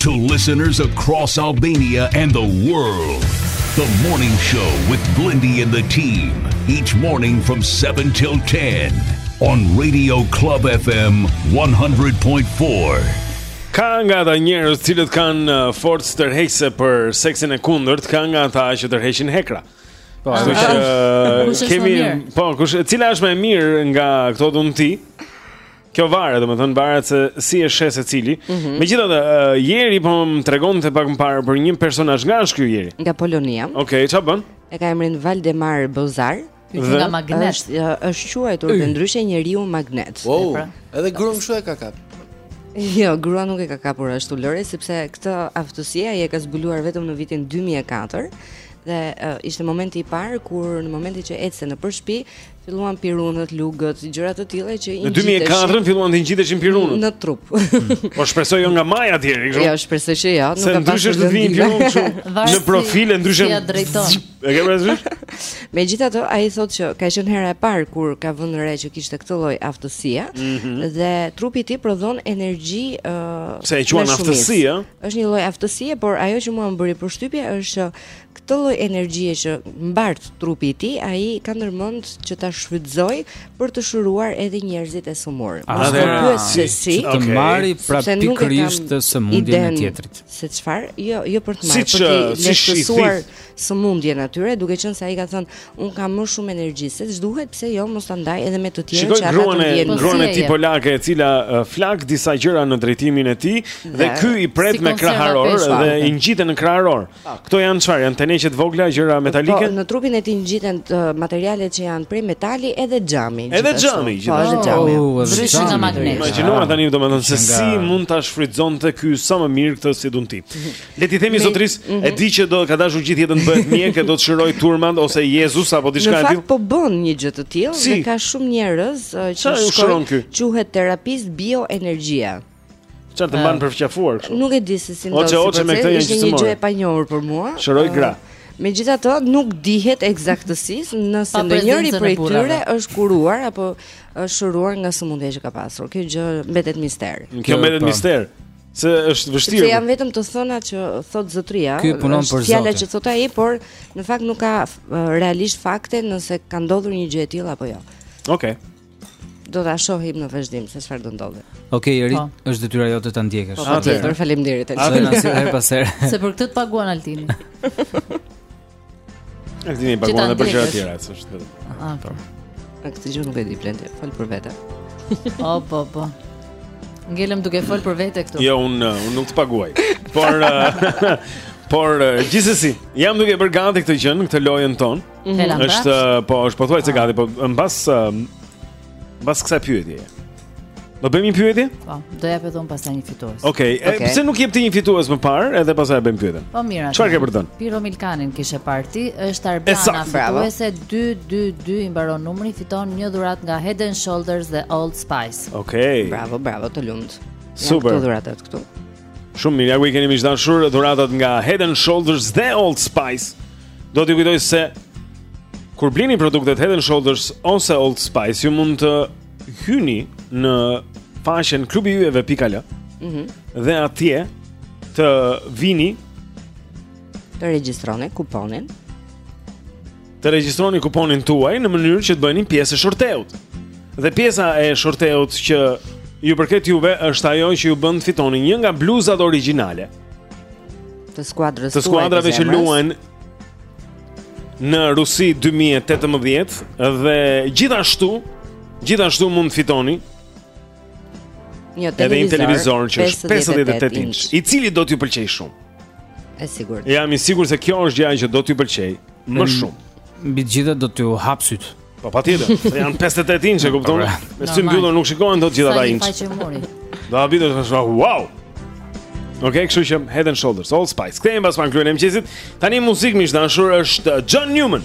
To listeners across Albania and the world, the morning show with Blendi and the team, each morning from 7 till 10 on Radio Club FM 100.4. Ka nga ata njerëz të cilët kanë uh, forcë tërheqëse për seksin e kundërt, ka nga ata që tërheqin hekra. Po, Kështu ashtu që është. uh, Kush është kemi, më mirë? po, kush, cila është më e mirë nga këto dhunti? Kjo varet, domethënë varet se si e sheh secili. Mm -hmm. Megjithatë, uh, Jeri po më tregonte pak më parë për një personazh nga është ky Jeri. Nga Polonia. Okej, okay, çfarë bën? E ka emrin Valdemar Bozar. Ky qenka magnet. Është uh, është quajtur dhe ndryshe njeriu magnet. Wow. Pra. Edhe gruan kështu e ka kap. Jo, grua nuk e ka kapur ashtu Lori sepse këtë aftësi ai e ka zbuluar vetëm në vitin 2004 dhe uh, ishte momenti i parë kur në momentin që ecën nëpër shpi Filluan pirunët, lugët, gjëra të tilla që i ngjiteshin. Në 2004 filluan të ngjiteshin pirunët. Në trup. po shpresoj jo nga maja atje, kështu. Jo, shpresoj që ja, jo, nuk ka pasur. Se ndryshe të vinë pirun kështu. Në profil e ndryshe. Ja drejton. E ke parasysh? Megjithatë, ai thotë që ka qenë hera e parë kur ka vënë re që kishte këtë lloj aftësie mm -hmm. dhe trupi i tij prodhon energji ë uh, Se e quan aftësi, ë? Është një lloj aftësie, por ajo që mua më bëri përshtypje është që këtë lloj energjie që mbart trupi i tij, ai ka ndërmend që ta shfrytëzojë për të shëruar edhe njerëzit e sëmurë. Ah, Mos më pyes se si. Të okay. marri pra pikërisht sëmundjen e tjetrit. Se çfarë? Jo, jo për të marrë, si për të lehtësuar sëmundjen atyre, duke qenë se ai ka thënë, un kam më shumë energji se ç'duhet, pse jo mos ta ndaj edhe me të tjerë që ata të vjen. Shikoj gruan e tij polake, e cila uh, flak disa gjëra në drejtimin e tij dhe ky i pret me kraharor dhe i ngjiten në kraharor. A, këto janë çfarë? Janë teneqe të vogla, gjëra metalike? Po, në trupin e tij ngjiten uh, materialet që janë prej metali edhe xhami. Edhe xhami, gjithashtu. Po, edhe xhami. Oh, Vrishin nga magneti. Imagjinova ah. tani domethënë se si mund ta shfrytëzonte ky sa më mirë këtë si dhunti. Le t'i themi zotërisë, mhm. e di që do ka dashur gjithë jetën të bëhet mjek, do të shërojë turmat ose Jezus apo diçka e tillë. Në fakt po bën një gjë të tillë, ka shumë njerëz uh, që shkon quhet terapist bioenergjia. Çfarë të mban për përqafuar kështu? Nuk e di se si ndodh. Akoma edhe këto janë një gjë e panjohur për mua. Shëroj gra. Megjithatë nuk dihet eksaktësisht nëse ndonjëri prej tyre është kuruar apo është shëruar nga sëmundja që ka pasur. Kjo gjë mbetet mister. Kjo mbetet po. mister. Se është vështirë. Se janë vetëm të thëna që thotë zotëria. Ky punon për Zotin. Fjala që thotë ai, por në fakt nuk ka realisht fakte nëse ka ndodhur një gjë e tillë apo jo. Okej. Okay. Do ta shohim në vazhdim se çfarë do ndodhë. Okej, okay, Eri, po. është detyra jote ta ndjekësh. Po, okay. Për faleminderit. Atë na sjell herë pas herë. Se për këtë të paguan Altini. Altini paguan edhe për gjëra të tjera, s'është vetëm. Ah, po. A këtë gjë nuk e di Blendi, fol për vete. Po, po, po. Ngelëm duke fol për vete këtu. Jo, un uh, un nuk të paguaj. Por uh, por uh, gjithsesi, jam duke bërë gati këtë gjë, këtë lojën tonë. Mm -hmm. Është po, është pothuajse gati, po mbas mbas kësaj pyetje. Do bëjmë një pyetje? Po, do jap edhe un pastaj një fitues. Okej, okay. okay. pse nuk jep ti një fitues më parë, edhe pastaj bëjmë pyetjen. Po mirë. Çfarë ke për dhënë? Piro Milkanin kishe parti, është Arbana fituese 222 i mbaron numri, fiton një dhuratë nga Head and Shoulders dhe Old Spice. Okej. Okay. Bravo, bravo, të lumt. Super. Ja, këto dhuratat këtu. Shumë mirë, ja ku i keni miq të dashur dhuratat nga Head and Shoulders dhe Old Spice. Do t'ju kujtoj se kur blini produktet Head and Shoulders ose Old Spice, ju mund të hyni në faqen klubiyjeve.al. Mhm. Mm dhe atje të vini të regjistroni kuponin të regjistroni kuponin tuaj në mënyrë që të bëheni pjesë e shorteut. Dhe pjesa e shorteut që ju përket juve është ajo që ju bën të fitoni një nga bluzat origjinale të skuadrës të skuadrave që luajnë në Rusi 2018 dhe gjithashtu gjithashtu mund të fitoni edhe një televizor që është 58 inç, i cili do t'ju pëlqejë shumë. Është sigurt. Jam i sigurt se kjo është gjëja që do t'ju pëlqejë. Më shumë. Mbi të gjitha do t'ju hapë sytë. Po patjetër, se janë 58 inç, e kupton? Me sy mbyllur nuk shikohen dot gjithë ata inç. Do të bëjë të thosh, wow. Ok, kështu që Head and Shoulders, Old Spice. Kthehemi pas pak në klubin e mëngjesit. Tani muzikë miq të dashur është John Newman.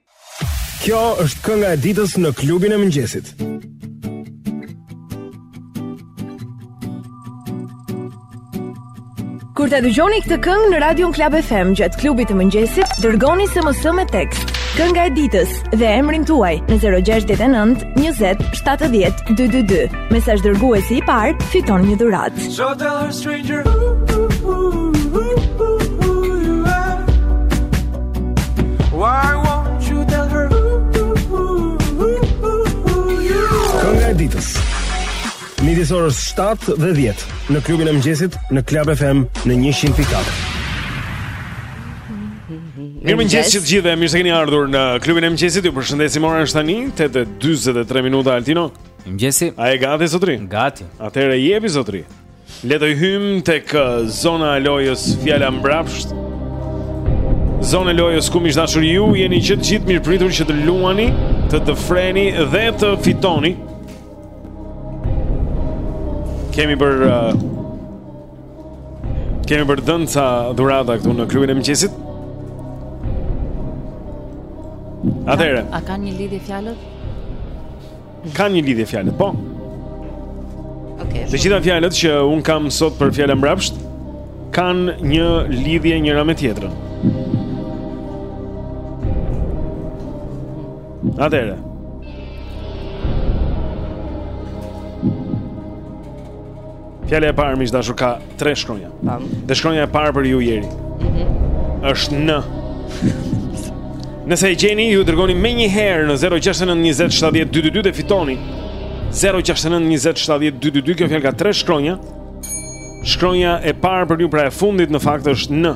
Kjo është kënga e ditës në klubin e mëngjesit. Kur ta dëgjoni këtë këngë në radion Klab FM gjatë klubit të mëngjesit, dërgoni SMS me tekst. Kënga e ditës dhe emrin tuaj në 069 20 70 222. Mesazh dërguesi i parë fiton një dhuratë. Stranger Why won't you tell her Kënga e ditës Midis orës 7 dhe 10 Në klubin e mëngjesit Në Klab FM Në 100.4 Mirëmëngjes që të gjithëve, mirë se keni ardhur në klubin e mëngjesit. Ju përshëndesim ora është tani 8:43 minuta Altino. Mëngjesi. A je gati zotëri? Gati. Atëherë jepi zotëri. Le të hyjmë tek uh, zona e lojës fjala mbrapsht. Zona e lojës ku miq të dashur ju jeni që të gjithë të mirëpritur që të luani, të të dëfreni dhe të fitoni. Kemi për uh, kemi për të dhënë ca dhurata këtu në klubin e mëngjesit. Atëherë. A, a kanë një lidhje fjalët? Kanë një lidhje fjalët, po. Okej. Okay, të gjitha fjalët që unë kam sot për fjala mbrapsht kanë një lidhje njëra me tjetrën. Atëherë. Fjala e parë, miq të dashur, ka tre shkronja Tam. Dhe shkronja e parë për ju Jeri mm -hmm. është N. Nëse e gjeni, ju dërgoni menjëherë në 069 20 70 222 dhe fitoni 069 20 70 222 Kjo fjalë ka tre shkronja Shkronja e parë për ju pra e fundit në fakt është N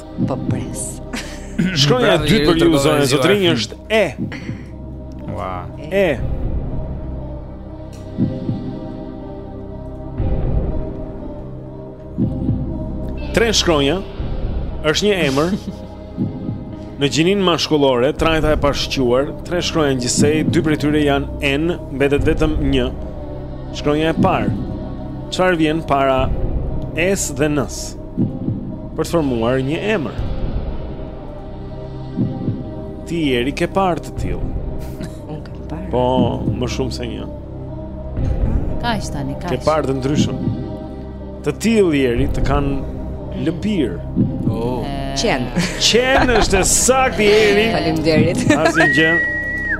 Po pres. Shkronja e dytë për ju zotëri është e. Ua. E. Tre shkronja është një emër. Në gjinin mashkullore, trajta e pashquar, tre shkronja gjithsej, dy prej tyre janë EN, mbetet vetëm një. Shkronja e parë, çfarë vjen para E-së dhe N-së? për të formuar një emër. Ti Eri ke parë të tillë. Unë kam parë. Po, më shumë se një. Ka është tani, ka Ke parë të ndryshëm. Të tillë Eri të kanë lëpirë. Oh. Qen. Qen është e saktë Eri. Faleminderit. Asnjë gjë.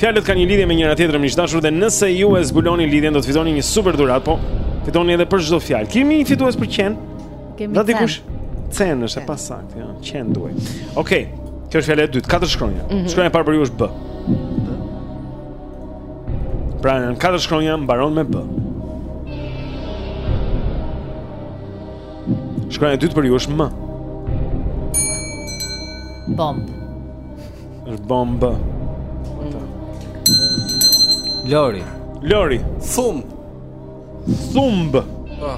Fjalët kanë një lidhje me njëra tjetrën, miq të dashur, dhe nëse ju e zbuloni lidhjen do të fitoni një super dhuratë, po fitoni edhe për çdo fjalë. Kemi një fitues për qen? Kemi. Ndokush? Cen është e pasaktë, ja. Qen thuaj. Okej. Okay. Kjo është fjala e dytë, katër shkronja. Mm -hmm. Shkronja e parë për ju është B. Pra në katër shkronja mbaron me B. Shkronja e dytë për ju është M. Bomb. Është bomb. Lori. Lori, thumb. Thumb. Po.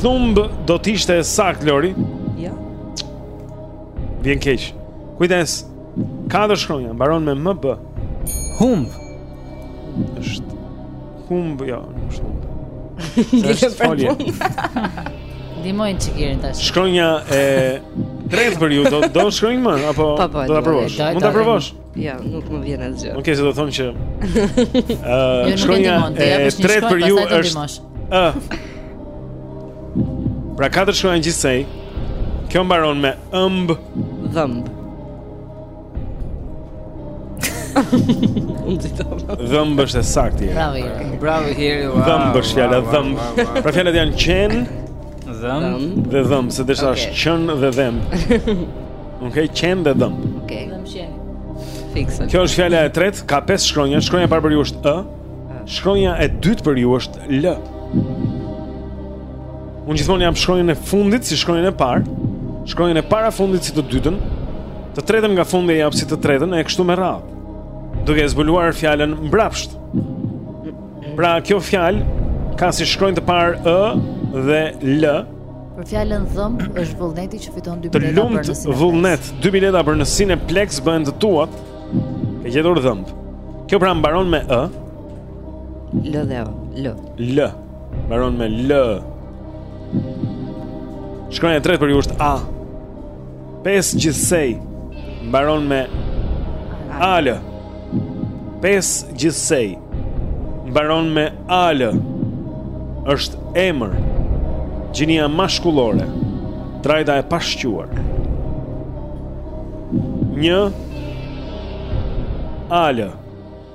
Thumb do të ishte saktë Lori. Jo. Vjen keq. Kujdes. Katër shkronja, mbaron me MB. Humb. Është Humb, jo, nuk është humb. Është folje. Dimojnë që kjerën të ashtë Shkronja e tretë për ju, do, do shkronjë më? Apo pa, po, pa, po, do ta provosh? Mund ta provosh? Ja, jo, nuk më vjen asgjë. Okej, okay, se do thosha që uh, Shkronja e tretë për ju është Ë. Pra katër shkronja gjithsej Kjo mbaron me ëmb Dhëmb Dhëmb është e saktë je. Bravo je. Bravo je. Dhëmb është fjala dhëmb. Pra fjalët janë qen, dhëmb dhe dhëmb, se desha është qen dhe dhëmb. Okej, qen dhe dhëmb. Okej. Dhëmb qen. Fikse. Kjo është fjala e tretë, ka pesë shkronja. Shkronja e parë për ju është ë. Shkronja e dytë për ju është l. Unë gjithmonë jap shkronjën e fundit si shkronjën e parë, shkronjën e parafundit si të dytën, të tretën nga fundi e jap si të tretën e kështu me radhë. Duke e zbuluar fjalën mbrapsht. Pra kjo fjalë ka si shkronjë të parë ë dhe l. Për fjalën dhëmb është Vullneti që fiton dy bileta për në Cineplex. Të lumtë Vullnet, dy bileta për në Cineplex bëhen të tuat. Ke gjetur dhëmb. Kjo pra mbaron me ë. L dhe ë. L. L. Mbaron me L. Shkronja e tretë për ju është A. Pesë gjithsej. Mbaron me Al. Pesë gjithsej. Mbaron me Al. Është emër. Gjinia mashkullore. Trajta e pashquar. Një alë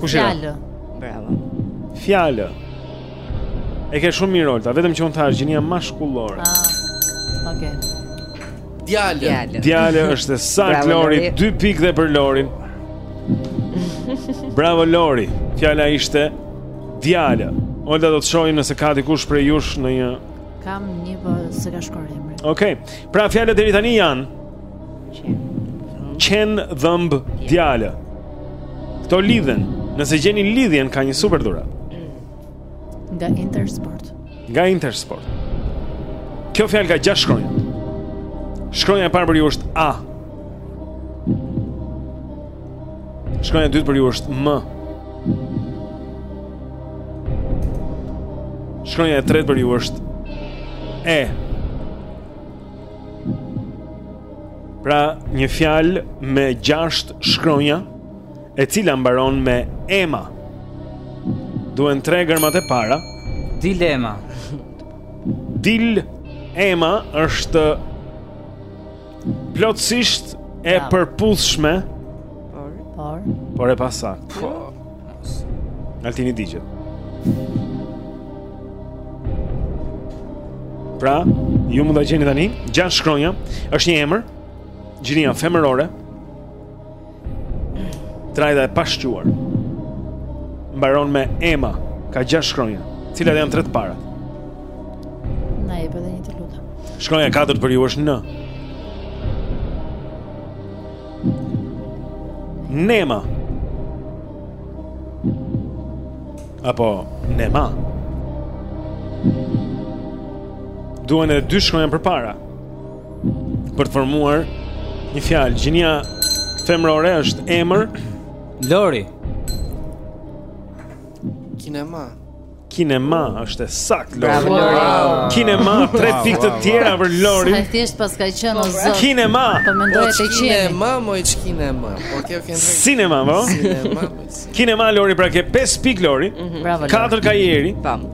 Kush është? Fjalë. Bravo. Fjalë. E ke shumë mirë Olta, vetëm që unë thashë gjinia mashkullore. Ah. Okej. Okay. Djalë. Djalë është e saktë Lori, 2 pikë dhe për Lorin. Bravo Lori. Fjala ishte djalë. Olta do të shohim nëse ka dikush prej jush në një Kam një po s'e ka shkruar emrin. Okej. Okay. Pra fjalët deri tani janë Qen dhëmb djalë. Këto lidhen. Nëse gjeni lidhjen ka një super dhuratë. Nga Intersport. Nga Intersport. Kjo fjalë ka 6 shkronja. Shkronja e parë për ju është A. Shkronja e dytë për ju është M. Shkronja e tretë për ju është E. Pra, një fjalë me 6 shkronja, e cila mbaron me ema. Duhen tre germat e para. Dilema. Dilema është plotësisht e përputhshme. Por, por, por e pasaktë. Po. Altini digjet. Pra, ju mund ta gjeni tani, 6 shkronja, është një emër, gjinia femërore, trajta e pashquar, mbaron me ema, ka 6 shkronja, cilat janë tre të parat. Na jep dhe një të lutem. Shkronja e katërt për ju është N. Nema Apo Nema Duhen edhe dy shkronja përpara Për të formuar një fjalë Gjinia femërore është emër Lori Kinema Kinema është e saktë Lori. Bravo Lori. Kinema tre pikë të tjera për Lorin. Sa thjesht paska qenë o zot. Kinema. Po mendoj po, te qeni. Kinema moj kinema. Po kjo kanë. Cinema, po. Cinema. Kinema Lori pra ke 5 pikë Lori. Mhm. Bravo. 4 ka Jeri. Pam.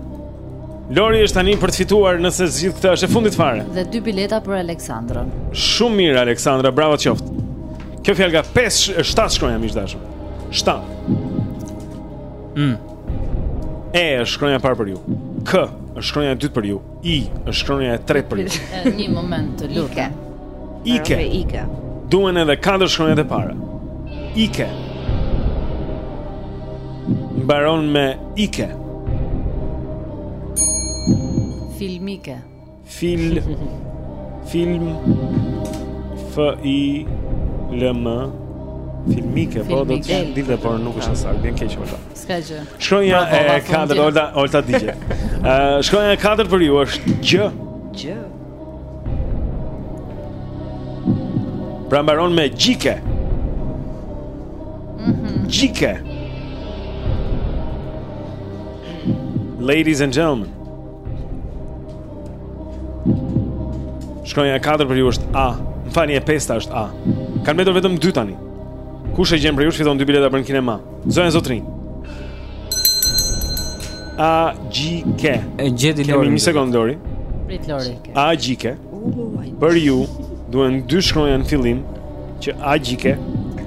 Lori është tani për të fituar nëse zgjidh këtë është e fundit fare. Dhe dy bileta për Aleksandrën. Shumë mirë Aleksandra, bravo të qoftë. Kjo fjalë ka 5 7 shkronja miq të dashur. 7. Mm. E është shkronja e parë për ju. K është shkronja e dytë për ju. I është shkronja e tretë për ju. Një moment të lutem. Ike. Ike. Ike. Duhen edhe katër shkronjat e para. Ike. Mbaron me Ike. Filmike. Fil film F I L M filmike, po do të dilte por nuk është saktë, vjen keq vëlla. S'ka gjë. Shkronja e katërt, Olta, Olta digje. Ë, shkronja e katërt për ju është Gj. Gj. Pra mbaron me gjike. Mhm. Gjike. Ladies and gentlemen. Shkronja e 4 për ju është A. Më falni e 5 është A. Kanë mbetur vetëm 2 tani. Kush e gjen për ju fiton 2 bileta për në kinema. Zonja zotërinj. A G K. E gjeti Lori. Kemi një sekond Lori. Prit Lori. A G K. Për ju duhen 2 shkronja në fillim që A G K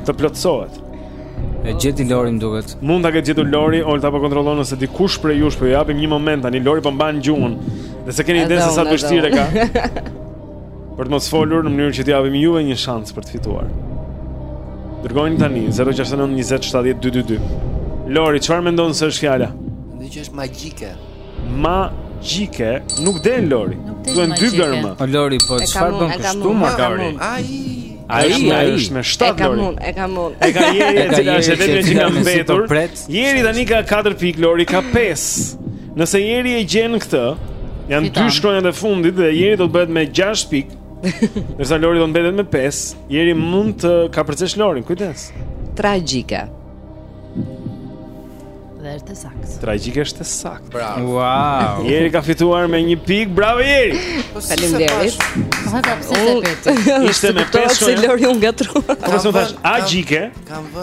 të plotësohet. E gjeti Lori më duket. Mund ta ketë gjetur Lori, Olta po kontrollon nëse dikush prej jush po i japim një moment tani Lori po mban gjuhën. Dhe s'e keni idenë se sa të vështirë e ka. Për të mos folur në mënyrë që t'i japim juve një shans për të fituar. Dërgojeni tani 069 20 70 222. Lori, çfarë mendon se është fjala? Mendoj që është magjike. Magjike, nuk del Lori. Duhen dy gërma. O Lori, po çfarë bën kështu moj Lori? Ai Ai është me 7 Lori. E kam unë, e kam unë. E ka Jeri, e cila është vetmja që ka mbetur. Jeri tani ka 4 pikë, Lori ka 5. Nëse Jeri e gjen këtë, janë dy shkronjat e fundit dhe Jeri do të bëhet me 6 pikë. Ndërsa Lori do të mbetet me 5, Jeri mund ta kapërcesh Lorin, kujdes. Tragjike. Dhe është e saktë. Tragjikisht e saktë. Bravo. Wow. Jeri ka fituar me një pikë. Bravo Jeri. Po, Faleminderit. Po ha pse se pet. Ishte me pesë shoj. Lori u ngatërrua. Po më thonë tash, agjike?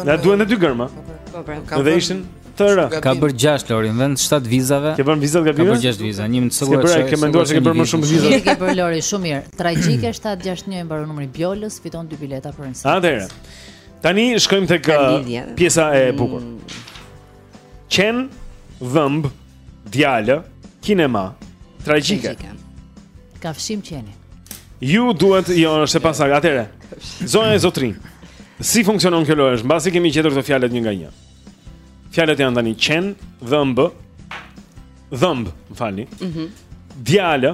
Na duhen edhe dy gërma. Po pra. Dhe ishin tërë. Ka bërë 6 Lori, në vend të 7 vizave. Ke bërë vizat gabim? Ka bërë 6 viza, një minutë sigurisht. Ke bërë, ke menduar se ke bërë më shumë viza. Ke bërë Lori shumë mirë. Tragjike 761 mbaron numri i Violës, fiton dy bileta për Ensel. Atëherë. Tani shkojmë tek uh, pjesa e mm. bukur. Qen dhëmb djalë kinema tragjike. Kafshim qeni. Ju duhet jo është e pasaktë. Atëherë. Zonja e zotërinj. Si funksionon kjo lojë? Mbasi kemi gjetur këto fjalët një nga një. Fjalët janë tani qen dhëmb dhëmb, më falni. Mhm. Mm djalë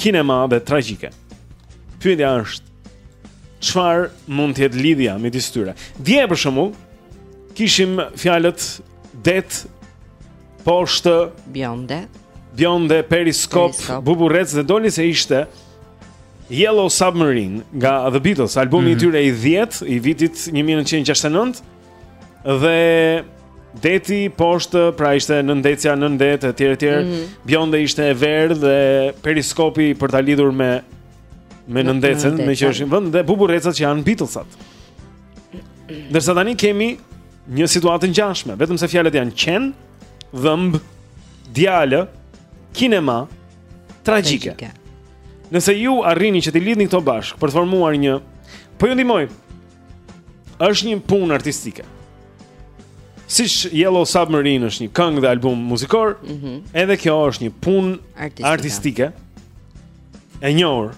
kinema dhe tragjike. Pyetja është çfarë mund të jetë lidhja midis tyre? Dje për shembull kishim fjalët det, poshtë, bjonde, bjonde, periskop, periskop, buburrec dhe doli se ishte Yellow Submarine nga The Beatles, albumi mm -hmm. i tyre i 10 i vitit 1969. Dhe deti poshtë, pra ishte nëndetësja nën det etj etj. Mm -hmm. Bjonde ishte e verdhë dhe periskopi për ta lidhur me me nëndetësen, me që është vend dhe buburrecat që janë Beatlesat. Ndërsa tani kemi një situatë të ngjashme, vetëm se fjalët janë qen, dhëmb, djalë, kinema, tragjike. tragjike. Nëse ju arrini që t'i lidhni këto bashkë për të formuar një, po ju ndihmoj. është një punë artistike. Siç Yellow Submarine është një këngë dhe album muzikor, mm -hmm. edhe kjo është një punë artistike. artistike. E njohur.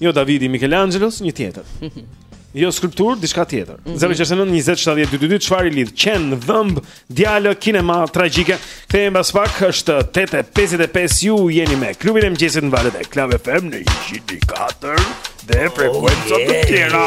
Jo Davidi i Michelangelos, një tjetër. Jo skulpturë, diçka tjetër. Mm -hmm. 069 20 70 222, çfarë i lidh? Qen, dhëmb, Djalë kinema tragjike. Kthehemi pas pak, është 8:55 ju jeni me klubin e mëngjesit në valët e Club FM në 104 dhe frekuenca të tjera.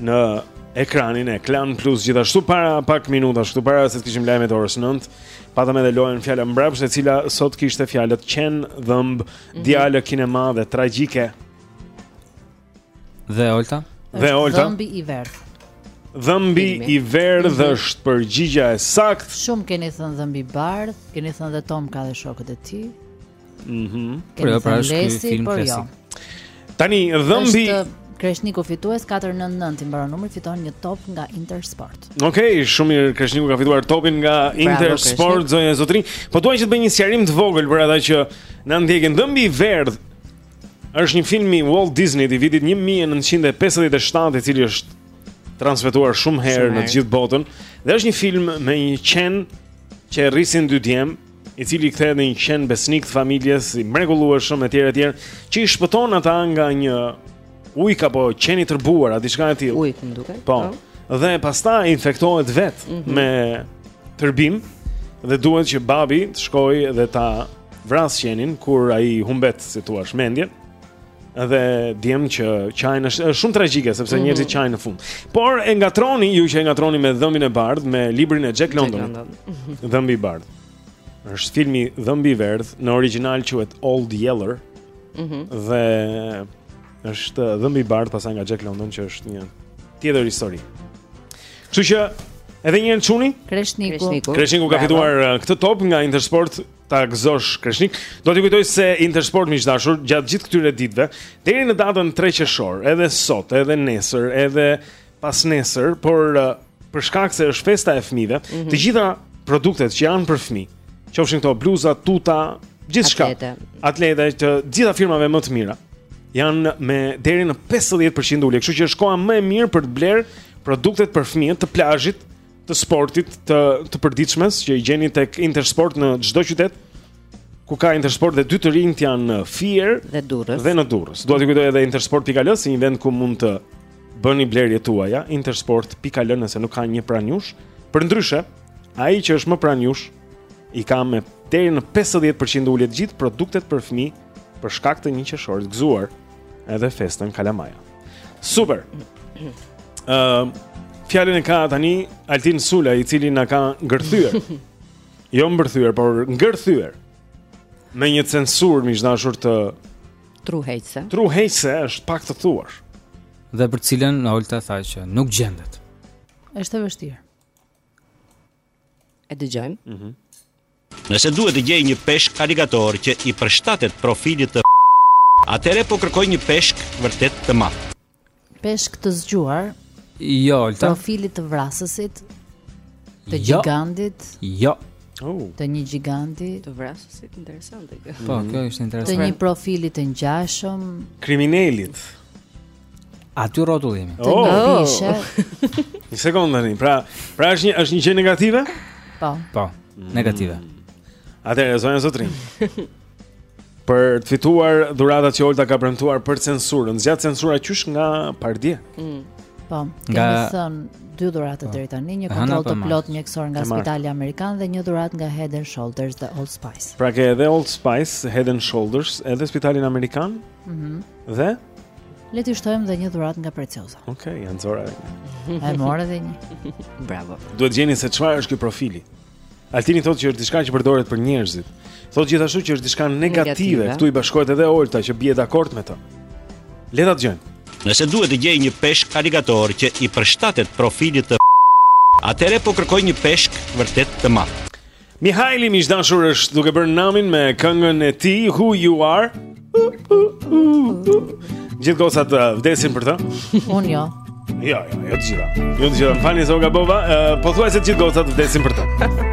në ekranin e Klan Plus gjithashtu para pak minutash kështu para se të kishim lajmet e orës 9. Patëm edhe lojën fjala mbrapsht e cila sot kishte fjalët qen, dhëmb, mm -hmm. djalë kinema dhe tragjike. Dhe Olta? Dhe Olta. Dhëmbi i verdh. Dhëmbi i verdhë mm -hmm. është përgjigja e saktë. Shumë keni thënë dhëmbi i bardhë, keni thënë dhe Tomka dhe shokët e tij. Mhm. Mm po, pra, pra është një film po, jo. klasik. Jo. Tani dhëmbi është Kreshniku fitues 499 i mbaron numri fiton një top nga Intersport. Okej, okay, shumë mirë Kreshniku ka fituar topin nga Bravo, Intersport zonja e zotërinj. Po dua që të bëj një sqarim të vogël për ata që na ndjekin Dhëmbi i verdhë është një film i Walt Disney i vitit 1957 i cili është transmetuar shumë herë në të gjithë botën dhe është një film me një qen që e rrisin dy djem i cili kthehet në një qen besnik të familjes, i mrekullueshëm etj etj, që i shpëton ata nga një ujk apo qen i tërbuar, a diçka e tillë. Ujk, më duket. Po. po. Dhe pastaj infektohet vetë mm -hmm. me tërbim dhe duhet që babi të shkojë dhe ta vrasë qenin kur ai humbet, si të thuash, mendjen. Edhe djem që qajnë është shumë tragjike sepse mhm. njerëzit qajnë në fund. Po e ngatërroni ju që e ngatërroni me Dhëmbin e bardhë me librin e Jack London. Mhm. Dhëmbi i bardhë. Është filmi Dhëmbi i verdhë, në origjinal quhet Old Yeller. Mhm. Dhe është Dhëmbi i bardhë pastaj nga Jack London që është një tjetër histori. Kështu që Edhe një herë çuni? Kreshniku. Kreshniku ka fituar uh, këtë top nga Intersport ta gëzosh Kreshnik. Dua t'ju kujtoj se Intersport miq të dashur gjatë gjithë këtyre ditëve, deri në datën 3 qershor, edhe sot, edhe nesër, edhe pasnesër, por uh, për shkak se është festa e fëmijëve, mm -hmm. të gjitha produktet që janë për fëmijë, qofshin këto bluza, tuta, gjithçka, atlete, atlete të gjitha firmave më të mira janë me deri në 50% ulje, kështu që është koha më e mirë për të blerë produktet për fëmijë të plazhit të sportit të të përditshmes që i gjeni tek Intersport në çdo qytet ku ka Intersport dhe dy të rinjtë janë në Fier dhe Durrës. Dhe në Durrës. Dua t'ju kujtoj edhe intersport.al si një vend ku mund të bëni blerjet tuaja, intersport.al nëse nuk ka një pranë jush. Përndryshe, ai që është më pranë jush i ka me deri në 50% ulje të gjitha produktet për fëmijë për shkak të një qershorit gëzuar. edhe festën kalamaja. Super. Ëm ehm, uh, Fjalën e ka tani Altin Sula, i cili na ka ngërthyer. jo mbërthyer, por ngërthyer. Me një censurë miq të dashur truheqëse. Truheqëse është pak të thuash. Dhe për cilën Olta tha që nuk gjendet. Është e vështirë. E dëgjojmë. Mhm. Mm Nëse duhet të gjej një peshk aligator që i përshtatet profilit të atëherë po kërkoj një peshk vërtet të madh. Peshk të zgjuar? Jo, Olta. Profilit të vrasësit? Të jo. gjigantit? Jo. Oh. Të një gjiganti të vrasësit interesante kjo. Po, kjo është interesante. Të një profili të ngjashëm kriminelit. Aty rrotull. Të oh. ngjashme. Një sekondë tani. Pra, pra është një është një gjë negative? Po. Po, negative. Mm. Atëherë zonja, zotërinj, për të fituar dhuratat që Olta ka premtuar për censurën, zgjat censura qysh nga pardje. Mm. Po, kemi nga... thënë dy dhurata po. deri tani, një kontroll të plotë mjekësor nga Spitali Amerikan dhe një dhuratë nga Head and Shoulders dhe Old Spice. Pra ke edhe Old Spice, Head and Shoulders, edhe Spitalin Amerikan? Mhm. Mm dhe Le t'i shtojmë dhe një dhuratë nga Preciosa. Okej, okay, ja nxora dhe një. E morët dhe një. Bravo. Duhet të gjeni se çfarë është ky profili. Altini thotë që është diçka që përdoret për njerëzit. Thotë gjithashtu që është diçka negative. Këtu i bashkohet edhe Olta që bie dakord me të. Le ta dëgjojmë. Nëse duhet të gjej një peshk aligator që i përshtatet profilit të atëherë po kërkoj një peshk vërtet të madh. Mihaili miq dashur është duke bërë namin me këngën e tij Who You Are. Gjithë gocat uh, vdesin për të. Unë jo. Jo, jo, jo të gjitha. Jo të gjitha. Më falni se u gabova, uh, pothuajse të gjithë gocat vdesin për të.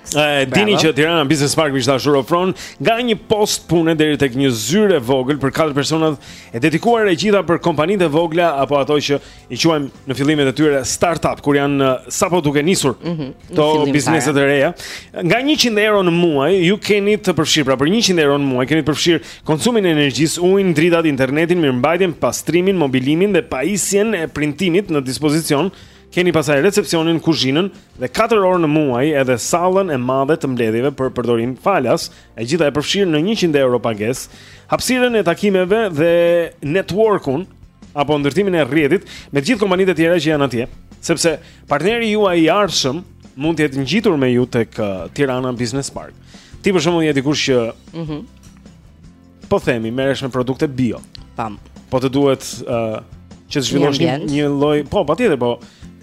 E dini që Tirana Business Park miq dashur ofron nga një post pune deri tek një zyrë e vogël për katër persona e dedikuar e gjitha për kompanitë e vogla apo ato që i quajmë në fillimet e tyre startup kur janë sapo duke nisur mm -hmm, këto bizneset e reja. Nga 100 euro në muaj ju keni të përfshirë pra për 100 euro në muaj keni të përfshirë konsumin e energjisë, ujin, dritat, internetin, mirëmbajtjen, pastrimin, mobilimin dhe pajisjen e printimit në dispozicion Keni pastaj recepcionin, kuzhinën dhe 4 orë në muaj edhe sallën e madhe të mbledhjeve për përdorim falas, e gjitha e përfshirë në 100 euro pagesë, hapësirën e takimeve dhe networkun apo ndërtimin e rrjetit me të gjithë kompanitë e tjera që janë atje, sepse partneri juaj i ardhshëm mund të jetë ngjitur me ju tek uh, Tirana Business Park. Ti për shembull je dikush që Mhm. Po themi, merresh me produkte bio. Pam. Po të duhet ë uh, që të zhvillosh një, një lloj, po patjetër, po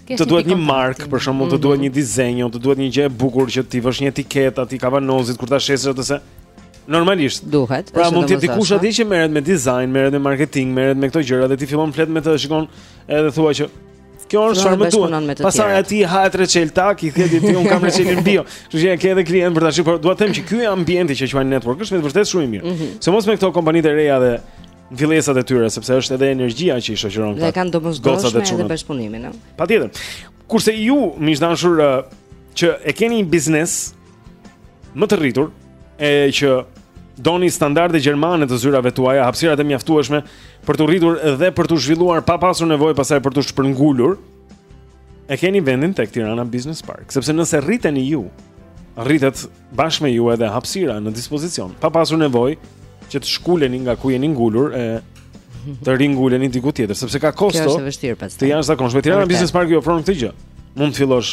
të duhet një markë, për shembull, mm -hmm. të duhet mhm. një dizenjo, të duhet një gjë e bukur që t'i vësh një etiketë atij kavanozit kur ta shesësh atë se normalisht duhet. Pra mund të jetë dikush aty që merret me dizajn, merret me marketing, merret me këto gjëra dhe ti fillon flet me të, shikon edhe thua që Kjo është çfarë më duhet. Pastaj aty hahet reçel tak, i thua ti unë kam reçelin bio. Kështu që ke edhe klient për tash, por dua të them që ky ambienti që quajnë network është me vërtet shumë i mirë. Mhm. Sidomos me këto kompanitë e reja dhe fillesat e tyre, sepse është edhe energjia që i shoqëron këta. Dhe kanë domosdoshme edhe bashkëpunimin, ëh. Patjetër. Kurse ju, miq dashur, që e keni një biznes më të rritur, e që doni standarde gjermane të zyrave tuaja, hapësirat e mjaftueshme për t'u rritur dhe për t'u zhvilluar pa pasur nevojë pastaj për t'u shpërngulur, e keni vendin tek Tirana Business Park, sepse nëse rriteni ju, rritet bashkë me ju edhe hapësira në dispozicion, pa pasur nevojë që të shkuleni nga ku jeni ngulur e të ringuleni diku tjetër, sepse ka kosto. Kjo është e vështirë pastaj. Të jashtëzakonshme. Tirana Business Park ju ofron këtë gjë. Mund të fillosh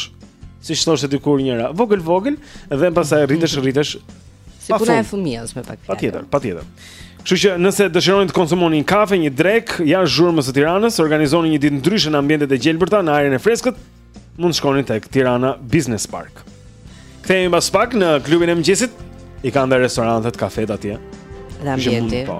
siç thoshte dikur njëra, vogël vogël dhe pastaj rritesh rritesh. Si puna e fëmijës me pak fjalë. Patjetër, patjetër. Kështu që nëse dëshironi të konsumoni një kafe, një drekë jashtë zhurmës së Tiranës, organizoni një ditë ndryshe në ambientet e gjelbërta, në ajrin e freskët, mund të shkoni tek Tirana Business Park. Kthehemi pas pak në klubin e mëngjesit, i kanë dhe restorantet, kafet atje. Dhe ambienti. Po.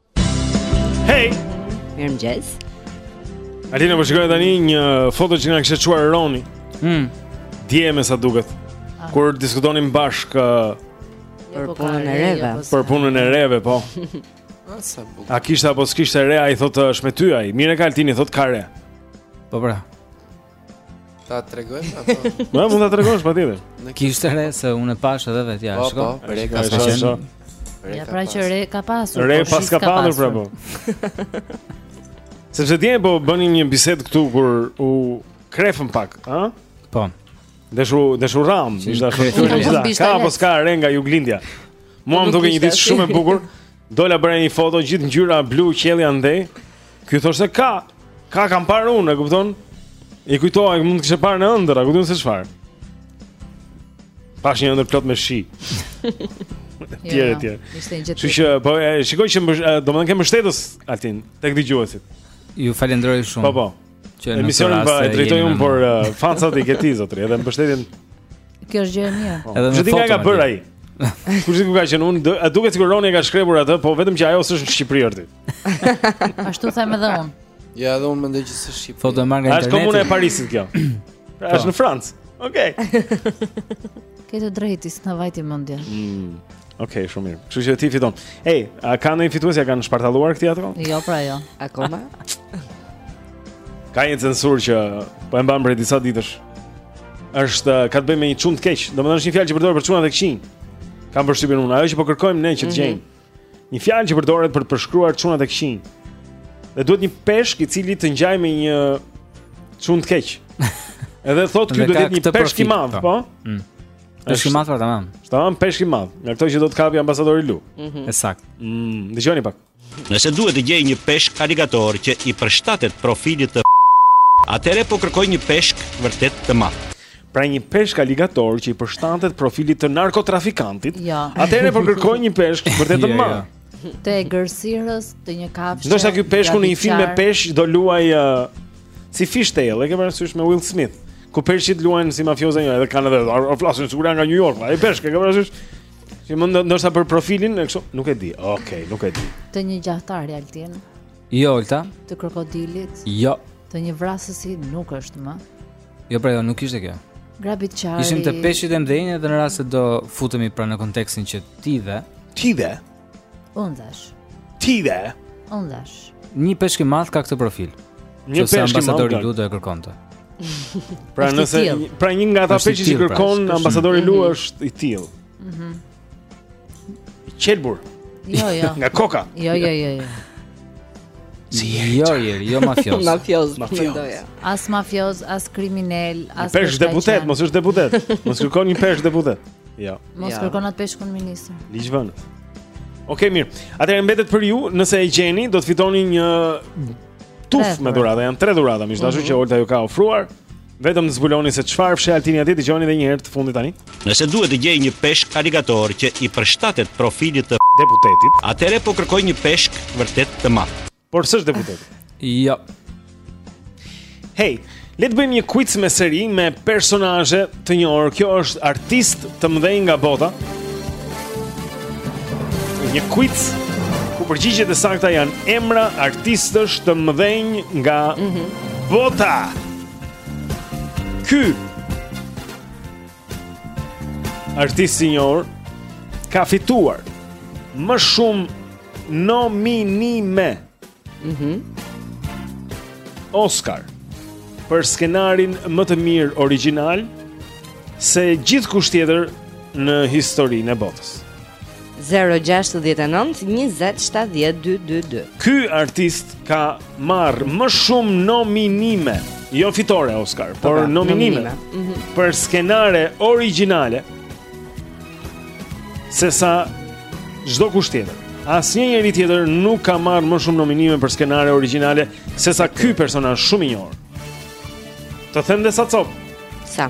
Hey! Mirë mëgjes Ati në përshikojnë po të një një foto që nga kështë quar Roni mm. Dje me sa duket ah. Kur diskutonim bashk uh, Për po punën e reve po Për punën e reve, po ah, A kishte apo s'kishte re Ai thotë uh, është me ty ai Mirë e ka Altini, thotë ka re Po pra Ta tregojmë apo? Po, mund ta tregosh patjetër. Në kishte re se unë pashë edhe vetë ja, po, shiko. Po, po, re ka pasur. Ja pra që re ka pasur. Re po, pas ka pasur pra po. Sepse dje po bënim një bisedë këtu kur u kreh pak, ha? Po. Desh u, desh u ramë, ishte ashtu. Ka apo s'ka re nga juglindja. Mua më dukej një ditë shumë e bukur. Dola bëra një foto gjithë ngjyra blu qielli andej. Ky thoshte ka, ka kam parë unë, e kupton? E kujtova që mund të kishe parë në ëndër, e kupton se çfarë? Pashë një ëndër plot me shi. Tjerë, jo, jo, tjerë. Ishte një gjë. Kështu që po e shikoj që domethënë ke mbështetës Altin tek dëgjuesit. Ju falenderoj shumë. Po po. Që në emisionin po e drejtoj unë por uh, fansat i ke ti zotri, edhe mbështetjen. Kjo është gjë e mirë. Po. Edhe çfarë ka bërë ai. Kush e di ku ka qenë? A duket sikur Roni e ka shkrepur atë, po vetëm që ajo s'është në Shqipëri orti. Ashtu them edhe unë. Ja, edhe unë mendoj që s'është Shqipëri. Foto e marrë nga interneti. Është komuna e Parisit kjo. Pra është në Francë. Okej. Ke të drejtë, s'na vajti mendja. Mm. Ok, shumë mirë. Kështu që ti fiton. Ej, a ka ndonjë fitues që kanë shpartalluar këtë atë? Jo, pra jo. Akoma. ka një censurë që po e mban për disa ditësh. Është ka të bëjë me një çun të keq. Domethënë është një fjalë që përdoret për çunat e këqij. Kam përshtypjen unë, ajo që po kërkojmë ne që të mhm. gjejmë. Mm -hmm. Një fjalë që përdoret për të përshkruar çunat e këqij. Dhe duhet një peshk i cili të ngjajë me një çun të keq. Edhe thotë ky duhet të jetë një peshk i madh, po? po? Mm. Peshk i madh pra tamam. Tamam peshk i madh, nga këto që do të kapë ambasadori Lu. Mhm. E saktë. Mm, dëgjoni pak. Nëse duhet të gjej një peshk aligator që i përshtatet profilit të atëherë po kërkoj një peshk vërtet të madh. Pra një peshk aligator që i përshtatet profilit të narkotrafikantit. Jo. Atëherë po kërkoj një peshk vërtet të jo, jo. madh. të egërsirës të një kafshe. Ndoshta ky peshku në një film me peshq do luajë uh, si fishtail, e ke parasysh me Will Smith, ku peshqit luajnë si mafiozë një, edhe kanë edhe o flasin sikur janë nga New York, ai peshk, e ke parasysh? Ti mund ndoshta për profilin e kështu, nuk e di. Okej, okay, nuk e di. Të një gjahtari Altin. Jo, Olta. Të krokodilit. Jo. Të një vrasësi nuk është më. Jo pra jo, nuk ishte kjo. Grabitqari. Ishim te peshqit e mëdhenj dhe në rast se do futemi pra në kontekstin që ti dhe ti dhe unë dhashë. Ti dhe unë dhashë. Një peshk i madh ka këtë profil. Një peshk i madh. Ambasadori Lu do e kërkonte. Pra nëse pra një nga ata peshq që pra, kërkon ambasadori Lu mhm. është i tillë. Mhm. Qelbur. Jo, jo. Nga koka. Jo, jo, jo, jo. Si je? Jo, jo, jo mafioz. mafioz, mafioz. As mafioz, as kriminal, as Pesh deputet, mos është deputet. Mos kërkon një peshk deputet. Jo. Mos kërkon atë peshkun ministër. Ligjvënës. Okej, okay, mirë. Atëherë mbetet për ju, nëse e gjeni, do të fitoni një tufë me dhurata, janë tre dhurata, miq të dashur mhm. që Olta ju ka ofruar. Vetëm të zbuloni se çfarë fsheh Altini atje, dëgjoni edhe një herë të fundit tani. Nëse duhet të gjej një peshk aligator që i përshtatet profilit të deputetit, atëherë po kërkoj një peshk vërtet të madh. Por s'është deputet. Jo. Hey, le të bëjmë një quiz me seri me personazhe të njohur. Që janë artistë të mëdhenj nga bota. Një quiz ku përgjigjet e sakta janë emra artistësh të mëdhenj nga mm -hmm. bota. Ky Artist i njohur Ka fituar Më shumë Nominime mm -hmm. Oscar Për skenarin më të mirë origjinal Se gjithkush tjetër Në historinë e botës 0-6-9-20-7-22-2 Ky artist ka marrë më shumë nominime Jo fitore Oscar, po por pra, nominime, nominime. Mm -hmm. Për skenarë origjinalë Sesa Çdokush tjetër Asnjë njeri tjetër nuk ka marrë më shumë nominime për skenarë origjinalë Sesa ky personazh shumë i njohur Të them dhe sa copë Sa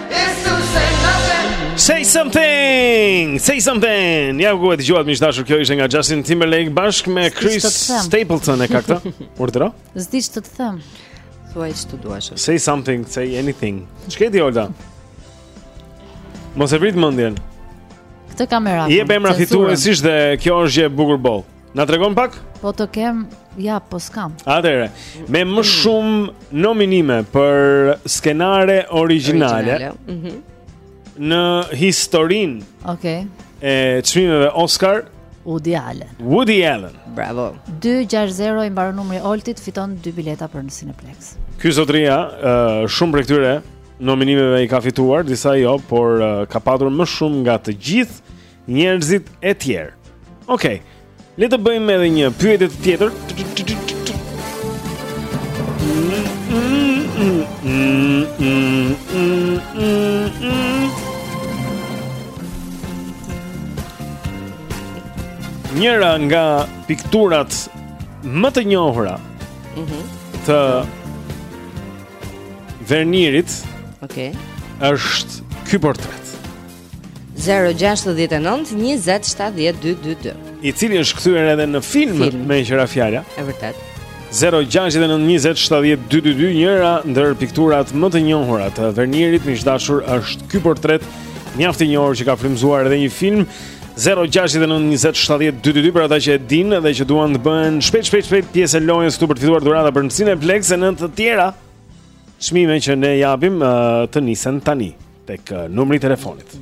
Say something, say something. Ja ku e dëgjuat miq të dashur, kjo ishte nga Justin Timberlake bashkë me Chris Stapleton e ka këtë. Urdhëro? S'di ç'të të them. Thuaj ç'të duash. Say something, say anything. Ç'ke ti Olta? Mos e vrit mendjen. Këtë kamera. Jep emra fituesish dhe kjo është gjë e bukur boll. Na tregon pak? Po të kem, ja, po s'kam. Atëre, me më shumë nominime për skenarë origjinalë. Origjinalë. Mhm. Në historinë okay. e çmimeve Oscar Woody Allen Woody Allen Bravo 2-6-0 i mbaron numri Oltit fiton 2 bileta për në Cineplexx Ky zotëria, uh, shumë prej këtyre nominimeve i ka fituar Disa jo, por uh, ka patur më shumë nga të gjithë njerëzit e tjerë. Okej. Okay. Le të bëjmë edhe një pyetje tjetër. Njëra nga pikturat më të njohura mm -hmm. të Vermirit. Okej. Okay. Është ky portret. 069 20 70 222 I cili është kthyer edhe në film, film. meqë ra fjala E vërtetë 069 20 70 222 Njëra ndër pikturat më të njohura të Vermeerit miq të dashur është ky portret Mjaft i njohur që ka frymëzuar edhe një film 069 20 70 222 Për ata që e dinë dhe që duan të bëhen Shpejt, shpejt, shpejt pjesë e lojës Këtu për të fituar dhurata për në Cineplexx e në të tjera Çmime që ne japim të nisen tani tek uh, numri i telefonit.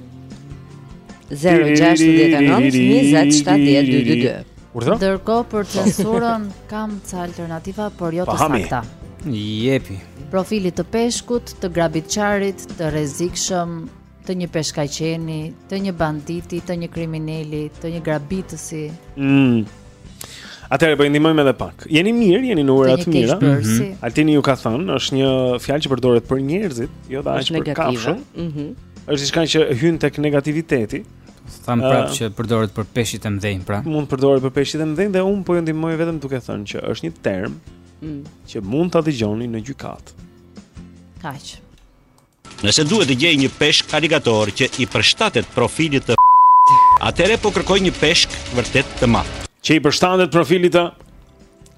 069 20 70 222 Ndërkohë për censurën kam ca alternativa, por jo të sakta. Jepi. Profilit të peshkut, të grabitçarit, të rrezikshëm, të një peshkaqeni, të një banditi, të një krimineli, të një grabitësi. Mm. Atëherë po i ndihmojmë edhe pak. Jeni mirë, jeni në ujëra të mira. Mm -hmm. Altini ju ka thënë, është një fjalë që përdoret për njerëzit, jo dhe aq për kafshën. Ëh. Mm -hmm. Është diçka që hyn tek negativiteti. Thamë prapë uh, që përdoret për peshqit e mëdhenj, pra. Mund të përdoret për peshqit e mëdhenj dhe unë po ju ndihmoj vetëm duke thënë që është një term mm. që mund ta dëgjoni në gjykatë. Kaq. Nëse duhet të gjej një peshk aligator që i përshtatet profilit të atëherë po kërkoj një peshk vërtet të madh. Që i përshtatet profilit të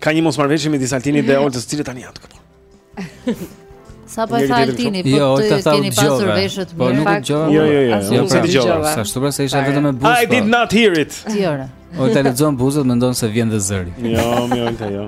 Ka një mosmarrëveshje midis Altinit dhe Oltës, të cilët tani janë këtu. Sapo e tha Altini, po jo, të keni pasur veshët po, mirë. Po nuk dëgjova. Jo, jo, jo. Jo, pra, dëgjova. S'e, ashtu pra, se isha vetëm me buzë. I did po. not hear it. Tjetra. Olta lexon buzët, mendon se vjen dhe zëri. Jo, më jo, Olta, jo.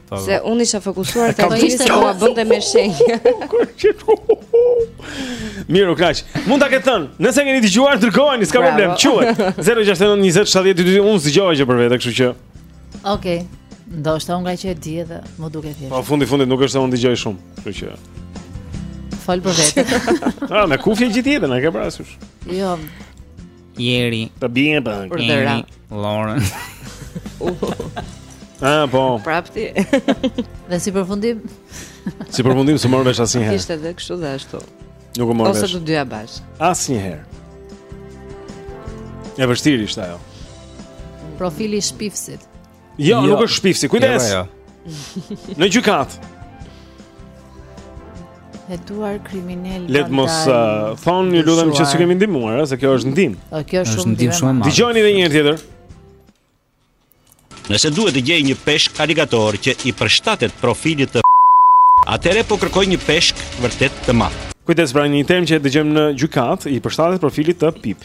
Se unë isha fokusuar te ai se po bënte me shenjë. Mirë, kaq. Mund ta ketë thënë. Nëse keni dëgjuar, dërgojeni, s'ka problem. Quhet 069 20 70 222. Unë s'dëgjova që për vete, kështu që. Okej. Okay. Ndoshta unë nga që e di edhe më duket thjesht. Po në fund të fundit nuk është se unë dëgjoj shumë, kështu që. Fol për vete. Ah, me kufje gjithë ditën, a ke parasysh? Jo. Jeri. Po bie pa. Për dëra. Lauren. Ah, po. Prapti. dhe si përfundim? si përfundim s'u mor vesh asnjëherë. Ishte edhe kështu dhe ashtu. Nuk u mor vesh. Ose të dyja bashkë. Asnjëherë. E vështirë ishte ajo. Profili i shpifësit. Jo, jo. nuk është shpifësi. Kujdes. Jo, jo. Në gjykatë. Hetuar kriminal. Le të mos uh, thonë, ju lutem që s'ju kemi ndihmuar, se kjo është ndihmë. Po kjo është shumë ndihmë shumë e madhe. Dëgjojeni edhe një herë tjetër. Nëse duhet të gjej një peshk aligator që i përshtatet profilit të Atëherë po kërkoj një peshk vërtet të madh. Kujdes pra një term që e dëgjojmë në gjykatë, i përshtatet profilit të pip.